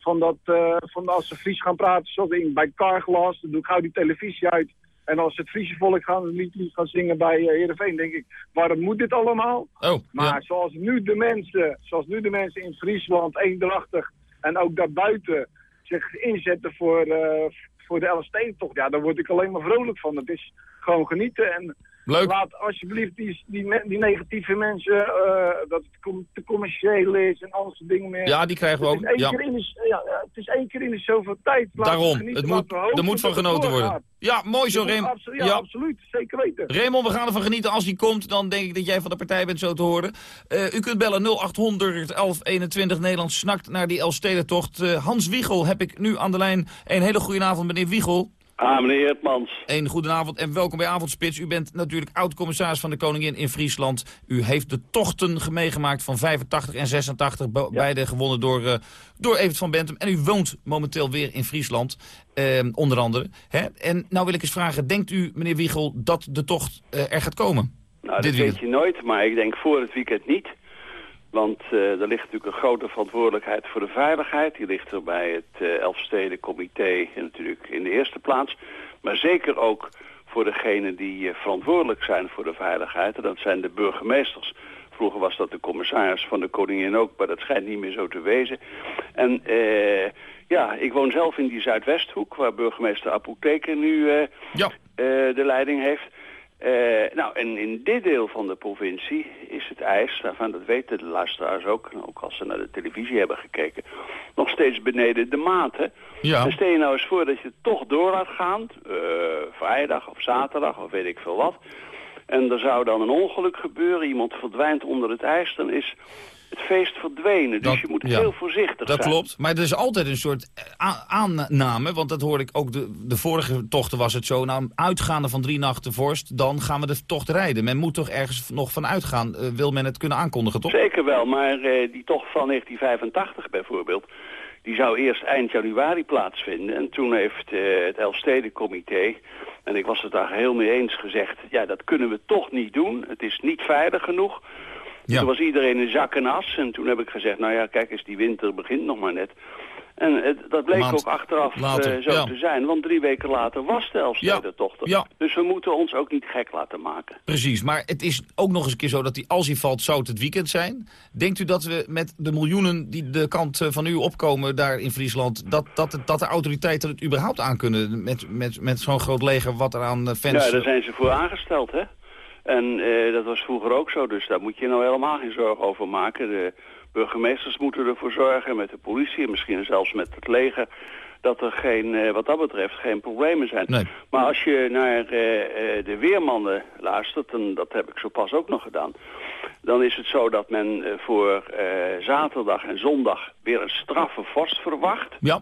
van dat, uh, van als ze Fries gaan praten, zoals in, bij Carglass, dan doe ik gauw die televisie uit. En als het Friese volk gaan, een lied gaan zingen bij uh, Heerenveen, denk ik, waarom moet dit allemaal? Oh, Maar ja. zoals, nu de mensen, zoals nu de mensen in Friesland eendrachtig en ook daarbuiten zich inzetten voor, uh, voor de LST-tocht, ja, daar word ik alleen maar vrolijk van. Het is gewoon genieten en Leuk. laat alsjeblieft die, die, die negatieve mensen, uh, dat het com te commercieel is en al soort dingen meer. Ja, die krijgen we ook. Het is één, Ja. keer, in de, ja, het is één keer in de zoveel tijd. We Daarom, het moet, er moet van genoten worden. Ja, mooi zo, absolu- ja, absoluut. Zeker weten. Raymond, we gaan ervan genieten. Als hij komt, dan denk ik dat jij van de partij bent zo te horen. Uh, u kunt bellen 0800 1121. Nederland snakt naar die Elfstedentocht. Uh, Hans Wiegel heb ik nu aan de lijn. Een hele goede avond, meneer Wiegel. Ah, meneer Eertmans. Een goedenavond en welkom bij Avondspits. U bent natuurlijk oud-commissaris van de Koningin in Friesland. U heeft de tochten meegemaakt van 85 en 86, beide gewonnen door, uh, door Evert van Bentum. En u woont momenteel weer in Friesland, eh, onder andere. Hè? En nou wil ik eens vragen, denkt u, meneer Wiegel, dat de tocht uh, er gaat komen? Nou, dat weet je nooit, maar ik denk voor het weekend niet. Want uh, er ligt natuurlijk een grote verantwoordelijkheid voor de veiligheid. Die ligt er bij het uh, Elfstedencomité natuurlijk in de eerste plaats. Maar zeker ook voor degenen die uh, verantwoordelijk zijn voor de veiligheid. En dat zijn de burgemeesters. Vroeger was dat de commissaris van de koningin ook, maar dat schijnt niet meer zo te wezen. En ja, ik woon zelf in die Zuidwesthoek, waar burgemeester Apotheker nu ja. de leiding heeft. Uh, nou, en in dit deel van de provincie is het ijs, daarvan dat weten de luisteraars ook, ook als ze naar de televisie hebben gekeken, nog steeds beneden de maat. Hè? Ja. Dan stel je nou eens voor dat je toch door laat gaan, uh, vrijdag of zaterdag of weet ik veel wat. En er zou dan een ongeluk gebeuren, iemand verdwijnt onder het ijs, dan is het feest verdwenen. Dus Dat- je moet ja. heel voorzichtig Dat zijn. klopt, maar er is altijd een soort aanname, want dat hoorde ik ook, de, de vorige tochten was het zo, nou, uitgaande van drie nachten vorst, dan gaan we de tocht rijden. Men moet toch ergens nog van uitgaan, Eh, wil men het kunnen aankondigen, toch? Zeker wel, maar eh, die tocht van 1985 bijvoorbeeld... die zou eerst eind januari plaatsvinden. En toen heeft eh, het Elfstedencomité... en ik was het daar heel mee eens gezegd... ja, dat kunnen we toch niet doen. Het is niet veilig genoeg. Ja. Toen was iedereen in zak en as. En toen heb ik gezegd, nou ja, kijk eens, die winter begint nog maar net. En het, dat bleek Maand ook achteraf later, eh, zo ja. te zijn. Want drie weken later was de Elfstedentocht er. Ja. Dus we moeten ons ook niet gek laten maken. Precies, maar het is ook nog eens een keer zo dat die, als hij valt, zou het het weekend zijn. Denkt u dat we met de miljoenen die de kant eh, van u opkomen daar in Friesland... dat, dat, dat de autoriteiten het überhaupt aankunnen met, met, met zo'n groot leger wat er aan eh, fans... Ja, daar zijn ze voor aangesteld, hè. En eh, dat was vroeger ook zo, dus daar moet je nou helemaal geen zorgen over maken. De burgemeesters moeten ervoor zorgen, met de politie en misschien zelfs met het leger... dat er geen, eh, wat dat betreft geen problemen zijn. Nee. Maar als je naar eh, de weermannen luistert, en dat heb ik zo pas ook nog gedaan... dan is het zo dat men voor zaterdag en zondag weer een straffe vorst verwacht. Ja,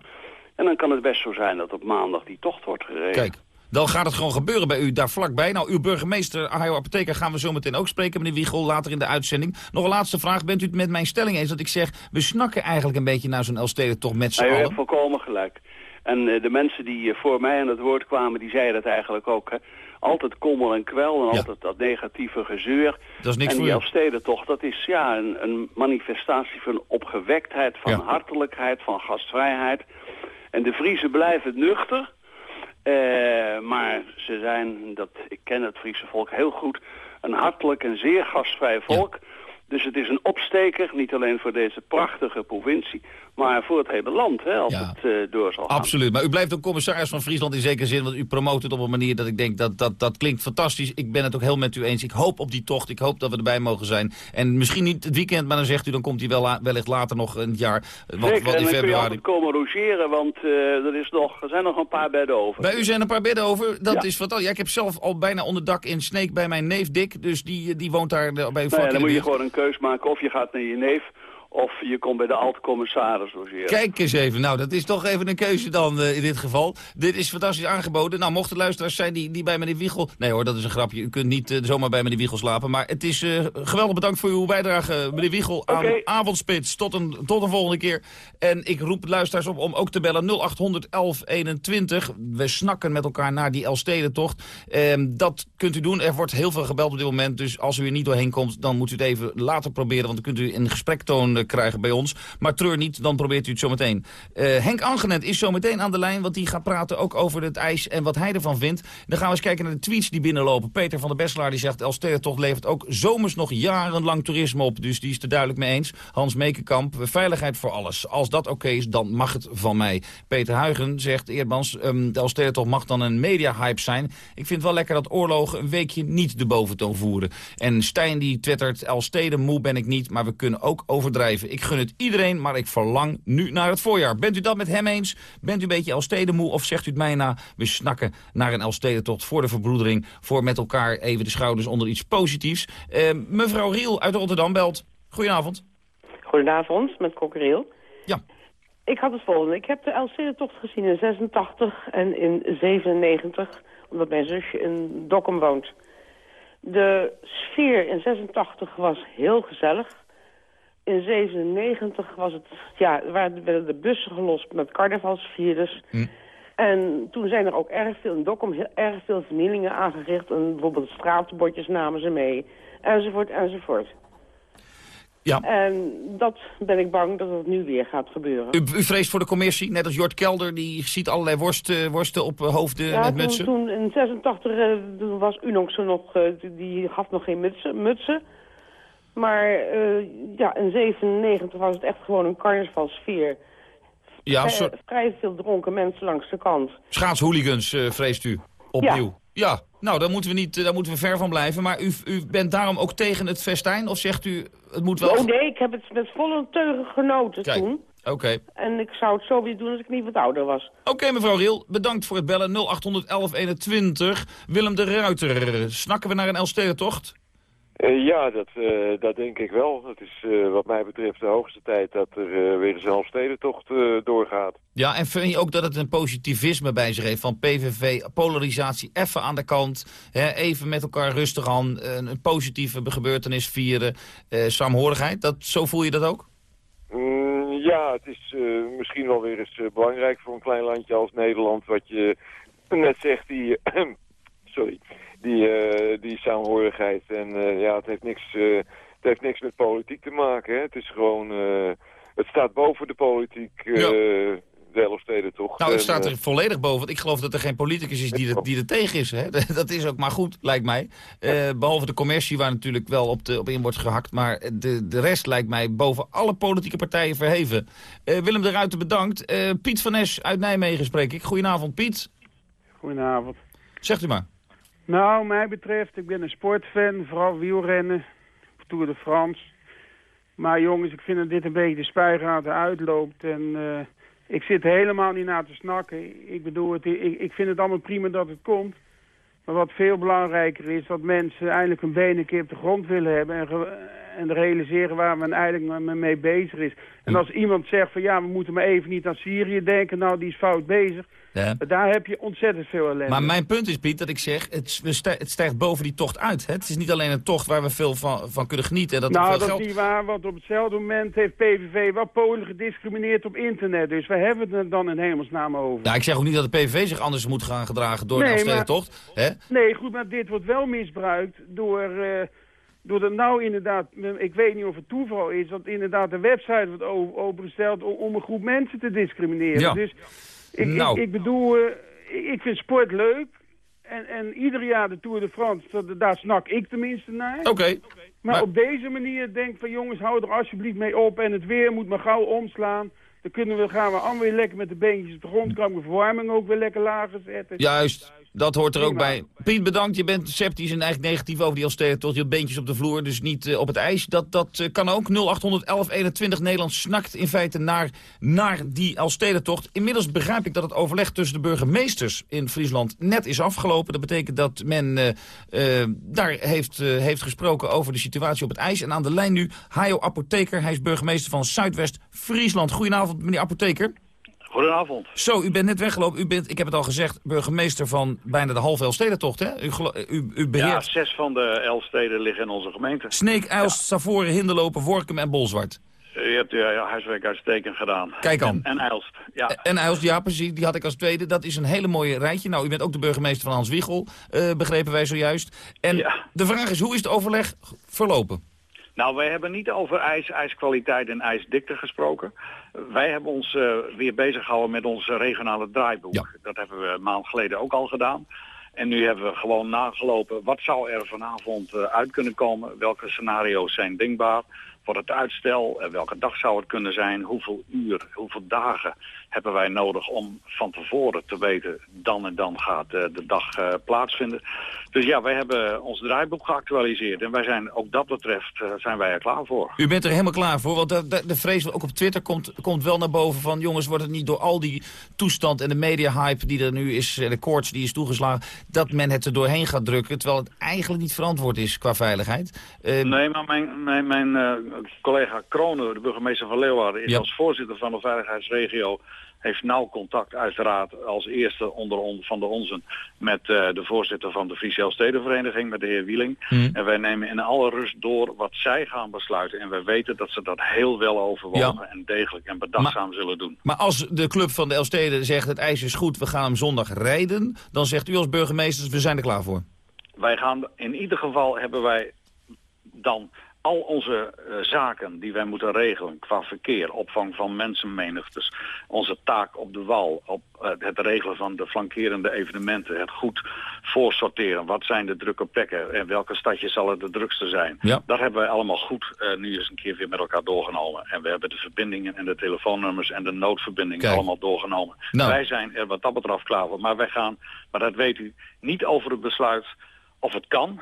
En dan kan het best zo zijn dat op maandag die tocht wordt gereden. kijk. Dan gaat het gewoon gebeuren bij u daar vlakbij. Nou, uw burgemeester, Ahayo Apotheker, gaan we zo meteen ook spreken, meneer Wiegel, later in de uitzending. Nog een laatste vraag. Bent u het met mijn stelling eens dat ik zeg, we snakken eigenlijk een beetje naar zo'n Elfstedentocht met z'n Nou, u allen? hebt volkomen gelijk. En eh, de mensen die eh, voor mij aan het woord kwamen, die zeiden dat eigenlijk ook. Hè. Altijd kommer en kwel en Ja. altijd dat negatieve gezeur. Dat is niks en voor die u. Elfstedentocht, dat is ja, een, een manifestatie van opgewektheid, van Ja. hartelijkheid, van gastvrijheid. En de Friese blijven nuchter. Eh, maar ze zijn, dat, ik ken het Friese volk heel goed, een hartelijk en zeer gastvrij volk. Dus het is een opsteker, niet alleen voor deze prachtige provincie, maar voor het hele land, hè, als Ja. het eh, door zal gaan. Absoluut, maar u blijft ook commissaris van Friesland in zekere zin, want u promoot het op een manier dat ik denk dat dat, dat klinkt fantastisch. Ik ben het ook heel met u eens. Ik hoop op die tocht, ik hoop dat we erbij mogen zijn. En misschien niet het weekend, maar dan zegt u, dan komt hij wel wellicht later nog een jaar, eh, wat, Zeker, wat en in dan kun je februari. komen logeren, want eh, er, is nog, er zijn nog een paar bedden over. Bij u zijn een paar bedden over, dat Ja. is fantastisch. Ja, ik heb zelf al bijna onderdak in Sneek bij mijn neef Dick, dus die, die woont daar bij u Nou ja, dan moet je gewoon een keus maken, of je gaat naar je neef, of je komt bij de alt-commissaris logeren. Kijk eens even, nou dat is toch even een keuze dan eh, in dit geval. Dit is fantastisch aangeboden. Nou, mochten luisteraars zijn die, die bij meneer Wiegel... Nee hoor, dat is een grapje. U kunt niet eh, zomaar bij meneer Wiegel slapen. Maar het is eh, geweldig bedankt voor uw bijdrage, meneer Wiegel, aan. Avondspits. Tot een, tot een volgende keer. En ik roep luisteraars op om ook te bellen 0800 1121. We snakken met elkaar naar die Elfstedentocht. Ehm dat kunt u doen. Er wordt heel veel gebeld op dit moment. Dus als u er niet doorheen komt, dan moet u het even later proberen. Want dan kunt u een gesprektoon eh, krijgen bij ons. Maar treur niet, dan probeert u het zometeen. Eh Henk Angenent is zometeen aan de lijn, want die gaat praten ook over het ijs en wat hij ervan vindt. Dan gaan we eens kijken naar de tweets die binnenlopen. Peter van der Besselaar die zegt, Elfstedentocht levert ook zomers nog jarenlang toerisme op. Dus die is er duidelijk mee eens. Hans Mekenkamp, veiligheid voor alles. Als dat oké is, dan mag het van mij. Peter Huigen zegt, Eerdmans, um, de Elfstedentocht mag dan een media-hype zijn. Ik vind het wel lekker dat oorlogen een weekje niet de boventoon voeren. En Stijn die twittert, Elfsteden moe ben ik niet, maar we kunnen ook overdrijven. Ik gun het iedereen, maar ik verlang nu naar het voorjaar. Bent u dat met hem eens? Bent u een beetje Elfsteden moe of zegt u het mij na? We snakken naar een Elfstedentocht voor de verbroedering. Voor met elkaar even de schouders onder iets positiefs. Uh, mevrouw Riel uit Rotterdam belt. Goedenavond. Goedenavond, met Kokkereel. Ja. ik had het volgende. Ik heb de Elfstedentocht gezien in 86 en in 97, omdat mijn zusje in Dokkum woont. De sfeer in 86 was heel gezellig. In 97 was het, ja, werden de bussen gelost met carnavalsvierders. Hm. En toen zijn er ook erg veel in Dokkum heel erg veel vernielingen aangericht. En bijvoorbeeld straatbordjes namen ze mee. Enzovoort, enzovoort. Ja. En dat ben ik bang dat het nu weer gaat gebeuren. U, u vreest voor de commissie, net als Jort Kelder, die ziet allerlei worsten, worsten op eh, hoofden Ja, met toen, mutsen. toen in 86 eh, was Unox nog, eh, die- die gaf nog geen mutsen. mutsen. Maar eh, ja, in 97 was het echt gewoon een carnavalsfeer. Ja, Vrij- vrij veel dronken mensen langs de kant. schaatshooligans eh, vreest u, opnieuw. Ja. nou, daar moeten we, niet, eh, daar moeten we ver van blijven. Maar u, u bent daarom ook tegen het festijn? Of zegt u, het moet wel... Oh nee, ik heb het met volle teugen genoten Kijk, toen. Oké. En ik zou het zo weer doen als ik niet wat ouder was. Oké, mevrouw Riel, bedankt voor het bellen. 0800 1121. Willem de Ruiter, snakken we naar een Elfstedentocht? Eh, ja, dat, eh, dat denk ik wel. Het is eh, wat mij betreft de hoogste tijd dat er weer een zelfstedentocht doorgaat. Ja, en vind je ook dat het een positivisme bij zich heeft van PVV, polarisatie even aan de kant, hè, even met elkaar rustig aan, een, een positieve gebeurtenis vieren, saamhorigheid, dat, zo voel je dat ook? Mm, ja, het is misschien wel weer eens belangrijk voor een klein landje als Nederland, wat je net zegt, die, <clears throat> sorry, die, eh, die saamhorigheid. En eh, ja, het heeft, niks, eh, het heeft niks met politiek te maken. Hè. Het is gewoon, eh, het staat boven de politiek, eh de Elfstedentocht. Nou, het staat er volledig boven. want Ik geloof dat er geen politicus is die er, die er tegen is. Hè? <laughs> Dat is ook maar goed, lijkt mij. Eh, behalve de commercie waar natuurlijk wel op, de, op in wordt gehakt. Maar de, de rest lijkt mij boven alle politieke partijen verheven. Eh, Willem de Ruiter bedankt. Eh, Piet van Nes uit Nijmegen spreek ik. Goedenavond, Piet. Goedenavond. Zegt u maar. Nou, mij betreft, ik ben een sportfan, vooral wielrennen, Tour de France. Maar jongens, ik vind dat dit een beetje de spuigaten uitloopt. En eh, ik zit helemaal niet naar te snakken. Ik bedoel, het, ik, ik vind het allemaal prima dat het komt. Maar wat veel belangrijker is, dat mensen eindelijk een been een keer op de grond willen hebben... en, en realiseren waar men eigenlijk mee bezig is. En als iemand zegt van ja, we moeten maar even niet aan Syrië denken... nou, die is fout bezig. Ja. Daar heb je ontzettend veel ellende. Maar mijn punt is, Piet, dat ik zeg, het, het stijgt boven die tocht uit. Hè? Het is niet alleen een tocht waar we veel van, van kunnen genieten. en Dat nou, veel dat geld... is niet waar, want op hetzelfde moment heeft PVV wel Polen gediscrimineerd op internet. Dus waar hebben we het dan in hemelsnaam over? Nou, ik zeg ook niet dat de PVV zich anders moet gaan gedragen door Nee, maar- Elfstedentocht. Hè? Nee, goed, maar dit wordt wel misbruikt door... eh door dat nou inderdaad, ik weet niet of het toeval is, dat inderdaad de website wordt opengesteld om, om een groep mensen te discrimineren. Ja. Dus ik, Nou. ik, ik bedoel, eh, ik- vind sport leuk. En, en ieder jaar de Tour de France, dat- daar snak ik tenminste naar. Oké. Maar, op deze manier denk ik van jongens, hou er alsjeblieft mee op. En het weer moet maar gauw omslaan. Dan kunnen we, gaan we allemaal weer lekker met de beentjes op de grond. Kan ik de verwarming ook weer lekker lager zetten. Juist, dat hoort er ook bij. Piet, bedankt. Je bent sceptisch en eigenlijk negatief over die Elfstedentocht. Je hebt beentjes op de vloer, dus niet eh, op het ijs. Dat, dat eh, kan ook. 0800 1121 Nederland snakt in feite naar, naar die Elfstedentocht. Inmiddels begrijp ik dat het overleg tussen de burgemeesters in Friesland net is afgelopen. Dat betekent dat men eh, daar heeft, heeft gesproken over de situatie op het ijs. En aan de lijn nu Hajo Apotheker. Hij is burgemeester van Zuidwest-Friesland. Goedenavond, meneer Apotheker. Goedenavond. Zo, u bent net weggelopen. U bent, ik heb het al gezegd, burgemeester van bijna de halve Elfstedentocht, hè? U, u, u Ja, beheert zes van de elf steden liggen in onze gemeente. Sneek, Uilst, Savoren, Hinderlopen, Workum en Bolzwart. Je hebt je ja, huiswerk uitstekend gedaan. Kijk aan. En, en Eilst, ja. En Uilst, ja precies, die had ik als tweede. Dat is een hele mooie rijtje. Nou, u bent ook de burgemeester van Hans Wiegel, eh, begrepen wij zojuist. En de vraag is, hoe is het overleg verlopen? Nou, wij hebben niet over ijs, ijskwaliteit en ijsdikte gesproken. Wij hebben ons eh, weer bezig gehouden met ons regionale draaiboek. Dat hebben we een maand geleden ook al gedaan. En nu hebben we gewoon nagelopen, wat zou er vanavond eh, uit kunnen komen? Welke scenario's zijn denkbaar? Voor het uitstel, eh, welke dag zou het kunnen zijn? Hoeveel uur, hoeveel dagen hebben wij nodig om van tevoren te weten... dan en dan gaat uh, de dag uh, plaatsvinden. Dus ja, wij hebben ons draaiboek geactualiseerd. En wij zijn, ook dat betreft uh, zijn wij er klaar voor. U bent er helemaal klaar voor? Want de, de, de vrees ook op Twitter komt, komt wel naar boven van... jongens, wordt het niet door al die toestand en de media-hype die er nu is... en de koorts die is toegeslagen, dat men het er doorheen gaat drukken... terwijl het eigenlijk niet verantwoord is qua veiligheid? nee, maar mijn, mijn, mijn collega Kronen, de burgemeester van Leeuwarden... is ja. als voorzitter van de veiligheidsregio heeft nauw contact uiteraard als eerste onder on, van de onzen met uh, de voorzitter van de Friese Stedenvereniging, met de heer Wieling. Mm. En wij nemen in alle rust door wat zij gaan besluiten. En wij weten dat ze dat heel wel overwogen ja. en degelijk en bedachtzaam maar, zullen doen. Maar als de club van de Elsteden zegt het ijs is goed, we gaan hem zondag rijden, dan zegt u als burgemeester we zijn er klaar voor. Wij gaan, in ieder geval hebben wij dan al onze uh, zaken die wij moeten regelen qua verkeer, opvang van mensenmenigtes, onze taak op de wal, op uh, het regelen van de flankerende evenementen, het goed voorsorteren, wat zijn de drukke plekken en welke stadjes zal het de drukste zijn. Ja. Dat hebben wij allemaal goed uh, nu eens een keer weer met elkaar doorgenomen. En we hebben de verbindingen en de telefoonnummers en de noodverbindingen Kijk. allemaal doorgenomen. Nou. Wij zijn er wat dat betreft klaar voor. Maar wij gaan, maar dat weet u, niet over het besluit of het kan,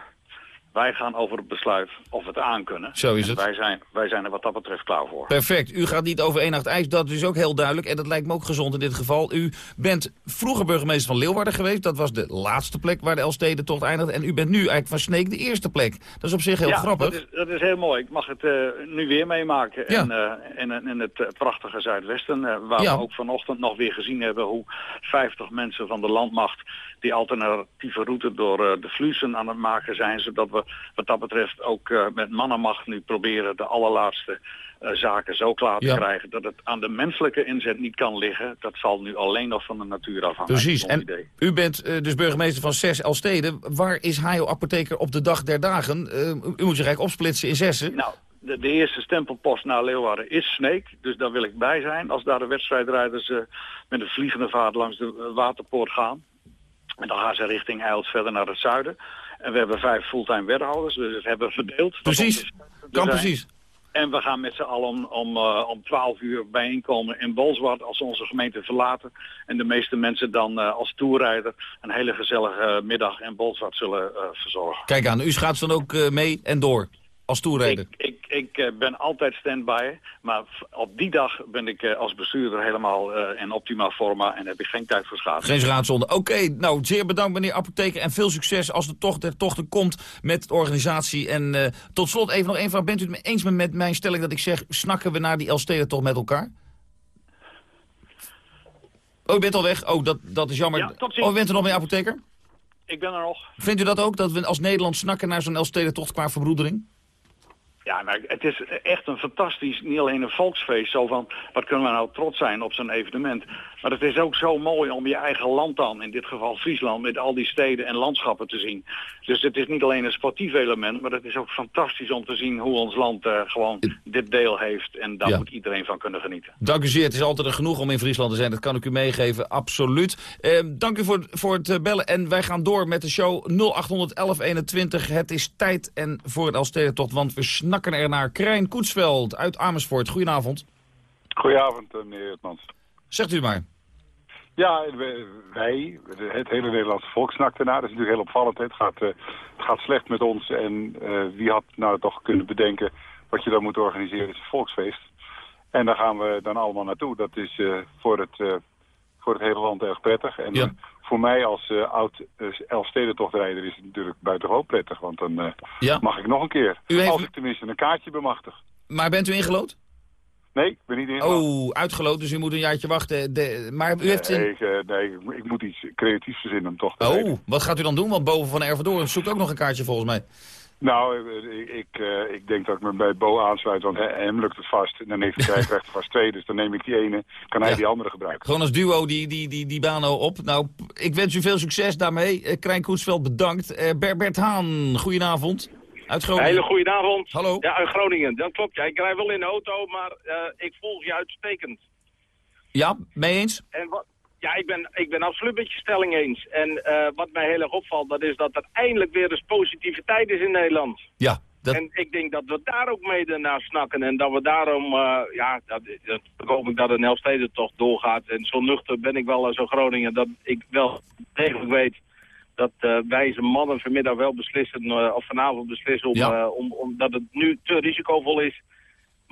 wij gaan over het besluit of we het aankunnen. Zo is En het. Wij zijn, wij zijn er wat dat betreft klaar voor. Perfect. U gaat niet over één nacht ijs, dat is ook heel duidelijk. En dat lijkt me ook gezond in dit geval. U bent vroeger burgemeester van Leeuwarden geweest. Dat was de laatste plek waar de Elstede-tocht eindigde. En u bent nu eigenlijk van Sneek de eerste plek. Dat is op zich heel ja, grappig. Dat is, dat is heel mooi. Ik mag het uh, nu weer meemaken. Ja. En, uh, in, in het uh, prachtige Zuidwesten. waar Ja. we ook vanochtend nog weer gezien hebben hoe 50 mensen van de landmacht die alternatieve route door uh, de Flusen aan het maken zijn. Zodat we wat dat betreft ook uh, met mannenmacht nu proberen de allerlaatste uh, zaken zo klaar te Ja. krijgen dat het aan de menselijke inzet niet kan liggen. Dat zal nu alleen nog van de natuur afhangen. Precies. En idee. u bent eh, dus burgemeester van zes Elsteden. Waar is Hajo Apotheker op de dag der dagen? Eh, u moet zich eigenlijk opsplitsen in zessen. Nou, de, de eerste stempelpost naar Leeuwarden is Sneek. Dus daar wil ik bij zijn als daar de wedstrijdrijders uh, met een vliegende vaart langs de waterpoort gaan. En dan gaan ze richting Eils verder naar het zuiden. En we hebben vijf fulltime wethouders, dus we hebben verdeeld. Precies. Kan precies. En we gaan met z'n allen om, om, uh, om 12 uur bijeenkomen in Bolsward als we onze gemeente verlaten. En de meeste mensen dan uh, als toerrijder een hele gezellige middag in Bolsward zullen uh, verzorgen. Kijk aan, u schaatst dan ook mee en door als toerrijder. Ik, ik, ik uh, ben altijd stand-by, maar op die dag ben ik uh, als bestuurder helemaal uh, in optima forma en heb ik geen tijd voor schaatsen. Geen schaatszonde. Oké, okay, nou zeer bedankt meneer Apotheker en veel succes als de tocht der tochten komt met de organisatie. En uh, tot slot even nog één vraag. Bent u het eens met, met mijn stelling dat ik zeg, snakken we naar die Elstede toch met elkaar? Oh, u bent al weg? Oh, dat, dat is jammer. Ja, oh, u bent er nog meneer Apotheker? Ik ben er nog. Vindt u dat ook, dat we als Nederland snakken naar zo'n Elstede-tocht qua verbroedering? Ja, nou, het is echt een fantastisch, niet alleen een volksfeest, zo van, wat kunnen we nou trots zijn op zo'n evenement. Maar het is ook zo mooi om je eigen land dan, in dit geval Friesland, met al die steden en landschappen te zien. Dus het is niet alleen een sportief element, maar het is ook fantastisch om te zien hoe ons land uh, gewoon dit deel heeft. En daar ja. moet iedereen van kunnen genieten. Dank u zeer. Het is altijd genoeg om in Friesland te zijn. Dat kan ik u meegeven, absoluut. Uh, dank u voor, voor het bellen. En wij gaan door met de show 081121. Het is tijd en voor het Elstede-tocht, want we snakken er naar. Krijn Koetsveld uit Amersfoort. Goedenavond. Goedenavond, eh, meneer Hetmans. Zegt u maar. Ja, wij, het hele Nederlandse volk snakt ernaar. Dat is natuurlijk heel opvallend. Het gaat, uh, het gaat slecht met ons. En uh, wie had nou toch kunnen bedenken wat je dan moet organiseren is een volksfeest. En daar gaan we dan allemaal naartoe. Dat is uh, voor, het, voor het hele land erg prettig. En ja. Voor mij als oud Elfstedentochtrijder is het natuurlijk buitengewoon prettig. Want dan ja. mag ik nog een keer. U heeft... Als ik tenminste een kaartje bemachtig. Maar bent u ingelood? Nee, ik ben niet ingelood. Oh, uitgeloot, dus u moet een jaartje wachten. De, maar u heeft... Nee, ik, uh, nee ik, moet iets creatiefs verzinnen om toch te Oh, wat gaat u dan doen? Want boven van Ervendoorn zoekt ook nog een kaartje volgens mij. Nou, ik, ik, uh, ik denk dat ik me bij Bo aansluit, want hem lukt het vast. En dan heeft hij <laughs> krijgt er vast twee, dus dan neem ik die ene, kan hij ja. die andere gebruiken. Gewoon als duo die, die, die, die bano op. Nou, ik wens u veel succes daarmee. Uh, Krijn Koetsveld, bedankt. Uh, Ber Bert Haan, goedenavond. Uit Groningen. Hele goede avond. Hallo. Ja, uit Groningen. Dat klopt. Ja, ik rij wel in de auto, maar uh, ik volg je uitstekend. Ja, mee eens? En wat, ja, ik ben, ik ben absoluut met je stelling eens. En uh, wat mij heel erg opvalt, dat is dat er eindelijk weer eens positiviteit is in Nederland. Ja, En ik denk dat we daar ook mede naar snakken. En dat we daarom, uh, ja, dat, dat, hoop ik dat een Elfsteden toch doorgaat. En zo nuchter ben ik wel als een Groningen dat ik wel degelijk weet dat uh, wij zijn mannen vanmiddag wel beslissen, of vanavond beslissen, om, ja. om, omdat het nu te risicovol is.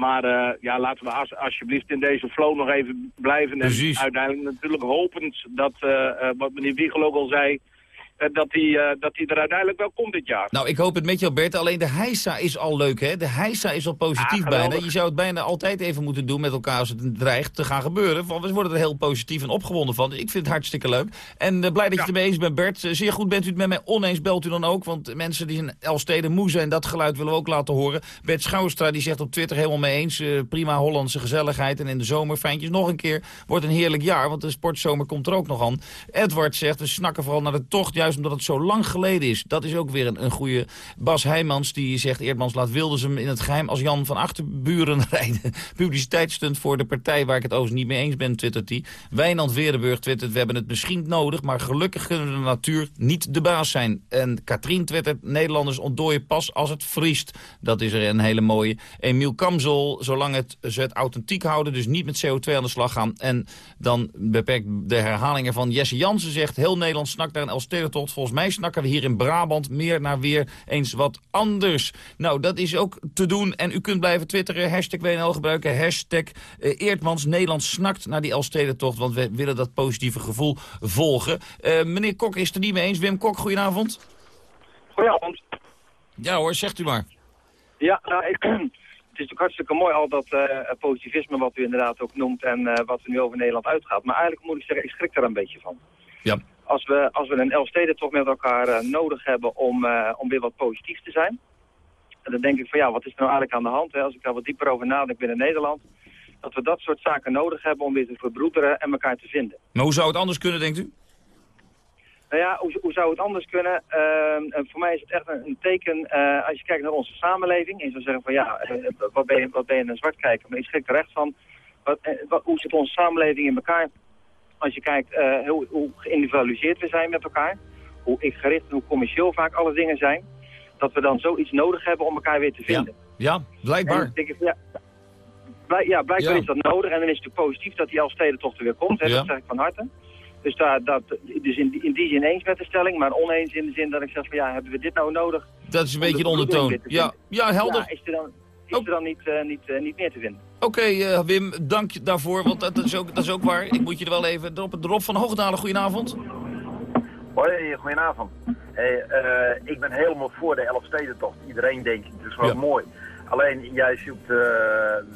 Maar ja, laten we als, alsjeblieft in deze flow nog even blijven. Precies. En uiteindelijk natuurlijk hopend dat, wat meneer Wiegel ook al zei, eh, dat hij eh, dat er uiteindelijk wel komt dit jaar. Nou, ik hoop het met jou, Bert. Alleen de heisa is al leuk, hè? De heisa is al positief bijna. Je zou het bijna altijd even moeten doen met elkaar als het dreigt te gaan gebeuren. Want we worden er heel positief en opgewonden van. Dus ik vind het hartstikke leuk. En uh, blij dat je het ermee eens bent, Bert. zeer goed bent u het met mij oneens, belt u dan ook. Want mensen die in Elsteden moe zijn, dat geluid willen we ook laten horen. Bert Schouwstra die zegt op Twitter helemaal mee eens. prima Hollandse gezelligheid. En in de zomer, fijntjes, nog een keer. Wordt een heerlijk jaar, want de sportzomer komt er ook nog aan. Edward zegt, we snakken vooral naar de tocht, juist omdat het zo lang geleden is. Dat is ook weer een, een goede. Bas Heijmans die zegt, Eerdmans laat Wilders hem in het geheim als Jan van Achterburen <laughs> rijden. Publiciteitsstunt voor de partij waar ik het overigens niet mee eens ben, twittert hij. Wijnand Weerdenburg twittert, we hebben het misschien nodig, maar gelukkig kunnen de natuur niet de baas zijn. En Katrien twittert, Nederlanders ontdooien pas als het vriest. Dat is er een hele mooie. Emiel Kamzel, zolang het, ze het authentiek houden, dus niet met CO2 aan de slag gaan. En dan beperkt de herhaling ervan. Jesse Jansen zegt, heel Nederland snakt naar een Volgens mij snakken we hier in Brabant meer naar weer eens wat anders. Nou, dat is ook te doen. En u kunt blijven twitteren, hashtag WNL gebruiken, hashtag uh, Eertmans Nederland snakt naar die Elfstedentocht. Want we willen dat positieve gevoel volgen. Uh, meneer Kok is het er niet mee eens. Wim Kok, goedenavond. Goedenavond. Ja hoor, zegt u maar. Ja, nou, ik, <clears throat> het is natuurlijk hartstikke mooi al dat uh, positivisme wat u inderdaad ook noemt en uh, wat er nu over Nederland uitgaat. Maar eigenlijk moet ik zeggen, ik schrik er een beetje van. Ja. Als we, als we een Elfsteden toch met elkaar uh, nodig hebben om, om weer wat positief te zijn. En dan denk ik van ja, wat is er nou eigenlijk aan de hand? Hè? Als ik daar wat dieper over nadenk binnen Nederland. Dat we dat soort zaken nodig hebben om weer te verbroederen en elkaar te vinden. Maar hoe zou het anders kunnen, denkt u? Nou ja, hoe, hoe zou het anders kunnen? Uh, en voor mij is het echt een, een teken, uh, als je kijkt naar onze samenleving, en je zou zeggen van ja, uh, wat, ben je, wat ben je een zwart kijken? Maar ik schrik er echt van, wat, wat, hoe zit onze samenleving in elkaar? Als je kijkt hoe, hoe geïndividualiseerd we zijn met elkaar, hoe ik gericht en hoe commercieel vaak alle dingen zijn, dat we dan zoiets nodig hebben om elkaar weer te vinden. Ja, ja blijkbaar. Ik, ja, ja, blijkbaar ja. is dat nodig en dan is het positief dat die Elfstedentocht er weer komt, hè, ja. dat zeg ik van harte. Dus, daar, dat, dus in, die, in die zin eens met de stelling, maar oneens in de zin dat ik zeg van ja, hebben we dit nou nodig? Dat is een beetje de ondertoon. Ja, ja, helder. Ja, is er dan, is er dan niet, uh, niet, uh, niet meer te vinden? Oké, okay, uh, Wim, dank je daarvoor, want dat is, ook, dat is ook waar. Ik moet je er wel even... Rob, Rob van Hoogdalen, goedenavond. Hoi, goedenavond. Hey, ik ben helemaal voor de Elfstedentocht. Iedereen denkt, het is wel ja. mooi. Alleen, jij zoekt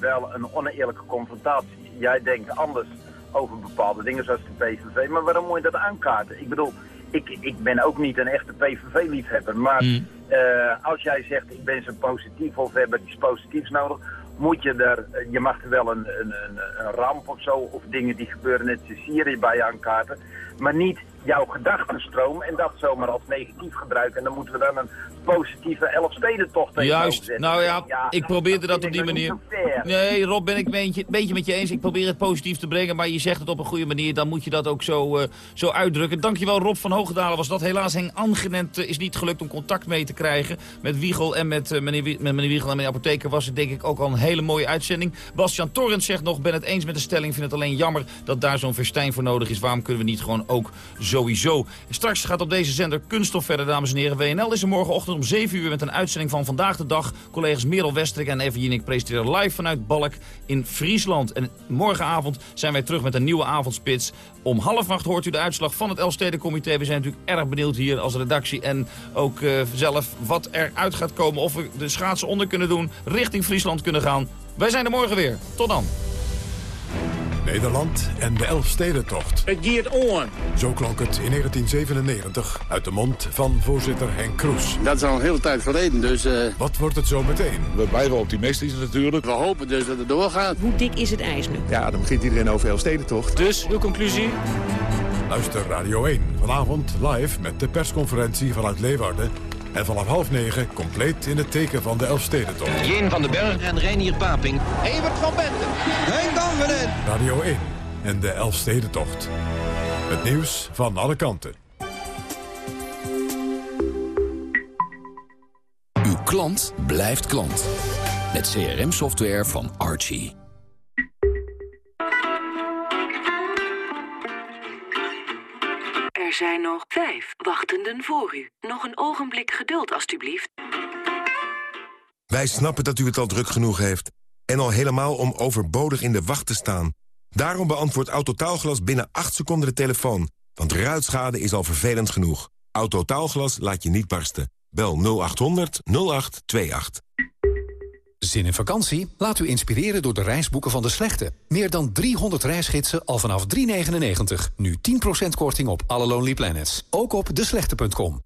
wel een oneerlijke confrontatie. Jij denkt anders over bepaalde dingen zoals de PVV. Maar waarom moet je dat aankaarten? Ik bedoel, ik, ik ben ook niet een echte PVV-liefhebber. Maar mm. uh, als jij zegt, ik ben zo'n positief of heb iets positiefs nodig... moet je er, je mag er wel een, een, een, een ramp of zo... of dingen die gebeuren net in Syrië bij je aankaarten... maar niet jouw gedachtenstroom en dat zomaar als negatief gebruiken. En dan moeten we dan een positieve elfstedentocht tegen Juist, nou ja, ja ik probeerde dat, dat op die manier. Nee, Rob, ben ik een beetje, met je eens. Ik probeer het positief te brengen, maar je zegt het op een goede manier. Dan moet je dat ook zo, uh, zo uitdrukken. Dankjewel Rob van Hoogdalen was dat. Helaas Henk Angenent uh, is niet gelukt om contact mee te krijgen met Wiegel. En met, uh, meneer, met meneer Wiegel en meneer Apotheker was het denk ik ook al een hele mooie uitzending. Bastian Torrent zegt nog, ben het eens met de stelling. Vind het alleen jammer dat daar zo'n verstijn voor nodig is. Waarom kunnen we niet gewoon ook sowieso. Straks gaat op deze zender Kunststof verder, dames en heren. WNL is er morgenochtend om 7 uur met een uitzending van Vandaag de Dag. Collega's Merel Westrik en Even Jinek presenteren live vanuit Balk in Friesland. En morgenavond zijn wij terug met een nieuwe avondspits. Om half acht hoort u de uitslag van het Elfstedencomité. We zijn natuurlijk erg benieuwd hier als redactie en ook uh, zelf wat eruit gaat komen. Of we de schaatsen onder kunnen doen, richting Friesland kunnen gaan. Wij zijn er morgen weer. Tot dan. Nederland en de Elfstedentocht. Het giert on. Zo klonk het in 1997 uit de mond van voorzitter Henk Kroes. Dat is al een hele tijd geleden, dus... Uh... Wat wordt het zo meteen? We blijven optimistisch natuurlijk. We hopen dus dat het doorgaat. Hoe dik is het ijs nu? Ja, dan begint iedereen over Elfstedentocht. Dus, uw conclusie? Luister Radio 1 vanavond live met de persconferentie vanuit Leeuwarden en vanaf half negen compleet in het teken van de Elfstedentocht. Jeen van den Berg en Reinier Paping. Evert van Benten. Henk Danveren. Radio 1 en de Elfstedentocht. Het nieuws van alle kanten. Uw klant blijft klant. Met CRM-software van Archie. Zijn nog vijf wachtenden voor u. Nog een ogenblik geduld, alstublieft. Wij snappen dat u het al druk genoeg heeft. En al helemaal om overbodig in de wacht te staan. Daarom beantwoordt Autotaalglas binnen 8 seconden de telefoon. Want ruitschade is al vervelend genoeg. Autotaalglas laat je niet barsten. Bel 0800 0828. Zin in vakantie? Laat u inspireren door de reisboeken van De Slechte. Meer dan 300 reisgidsen al vanaf 3,99. Nu 10% korting op alle Lonely Planets. Ook op deslechte.com.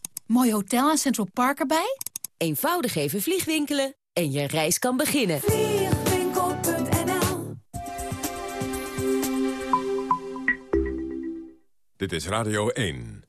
Mooi hotel en Central Park erbij? Eenvoudig even vliegwinkelen en je reis kan beginnen. Vliegwinkel.nl Dit is Radio 1.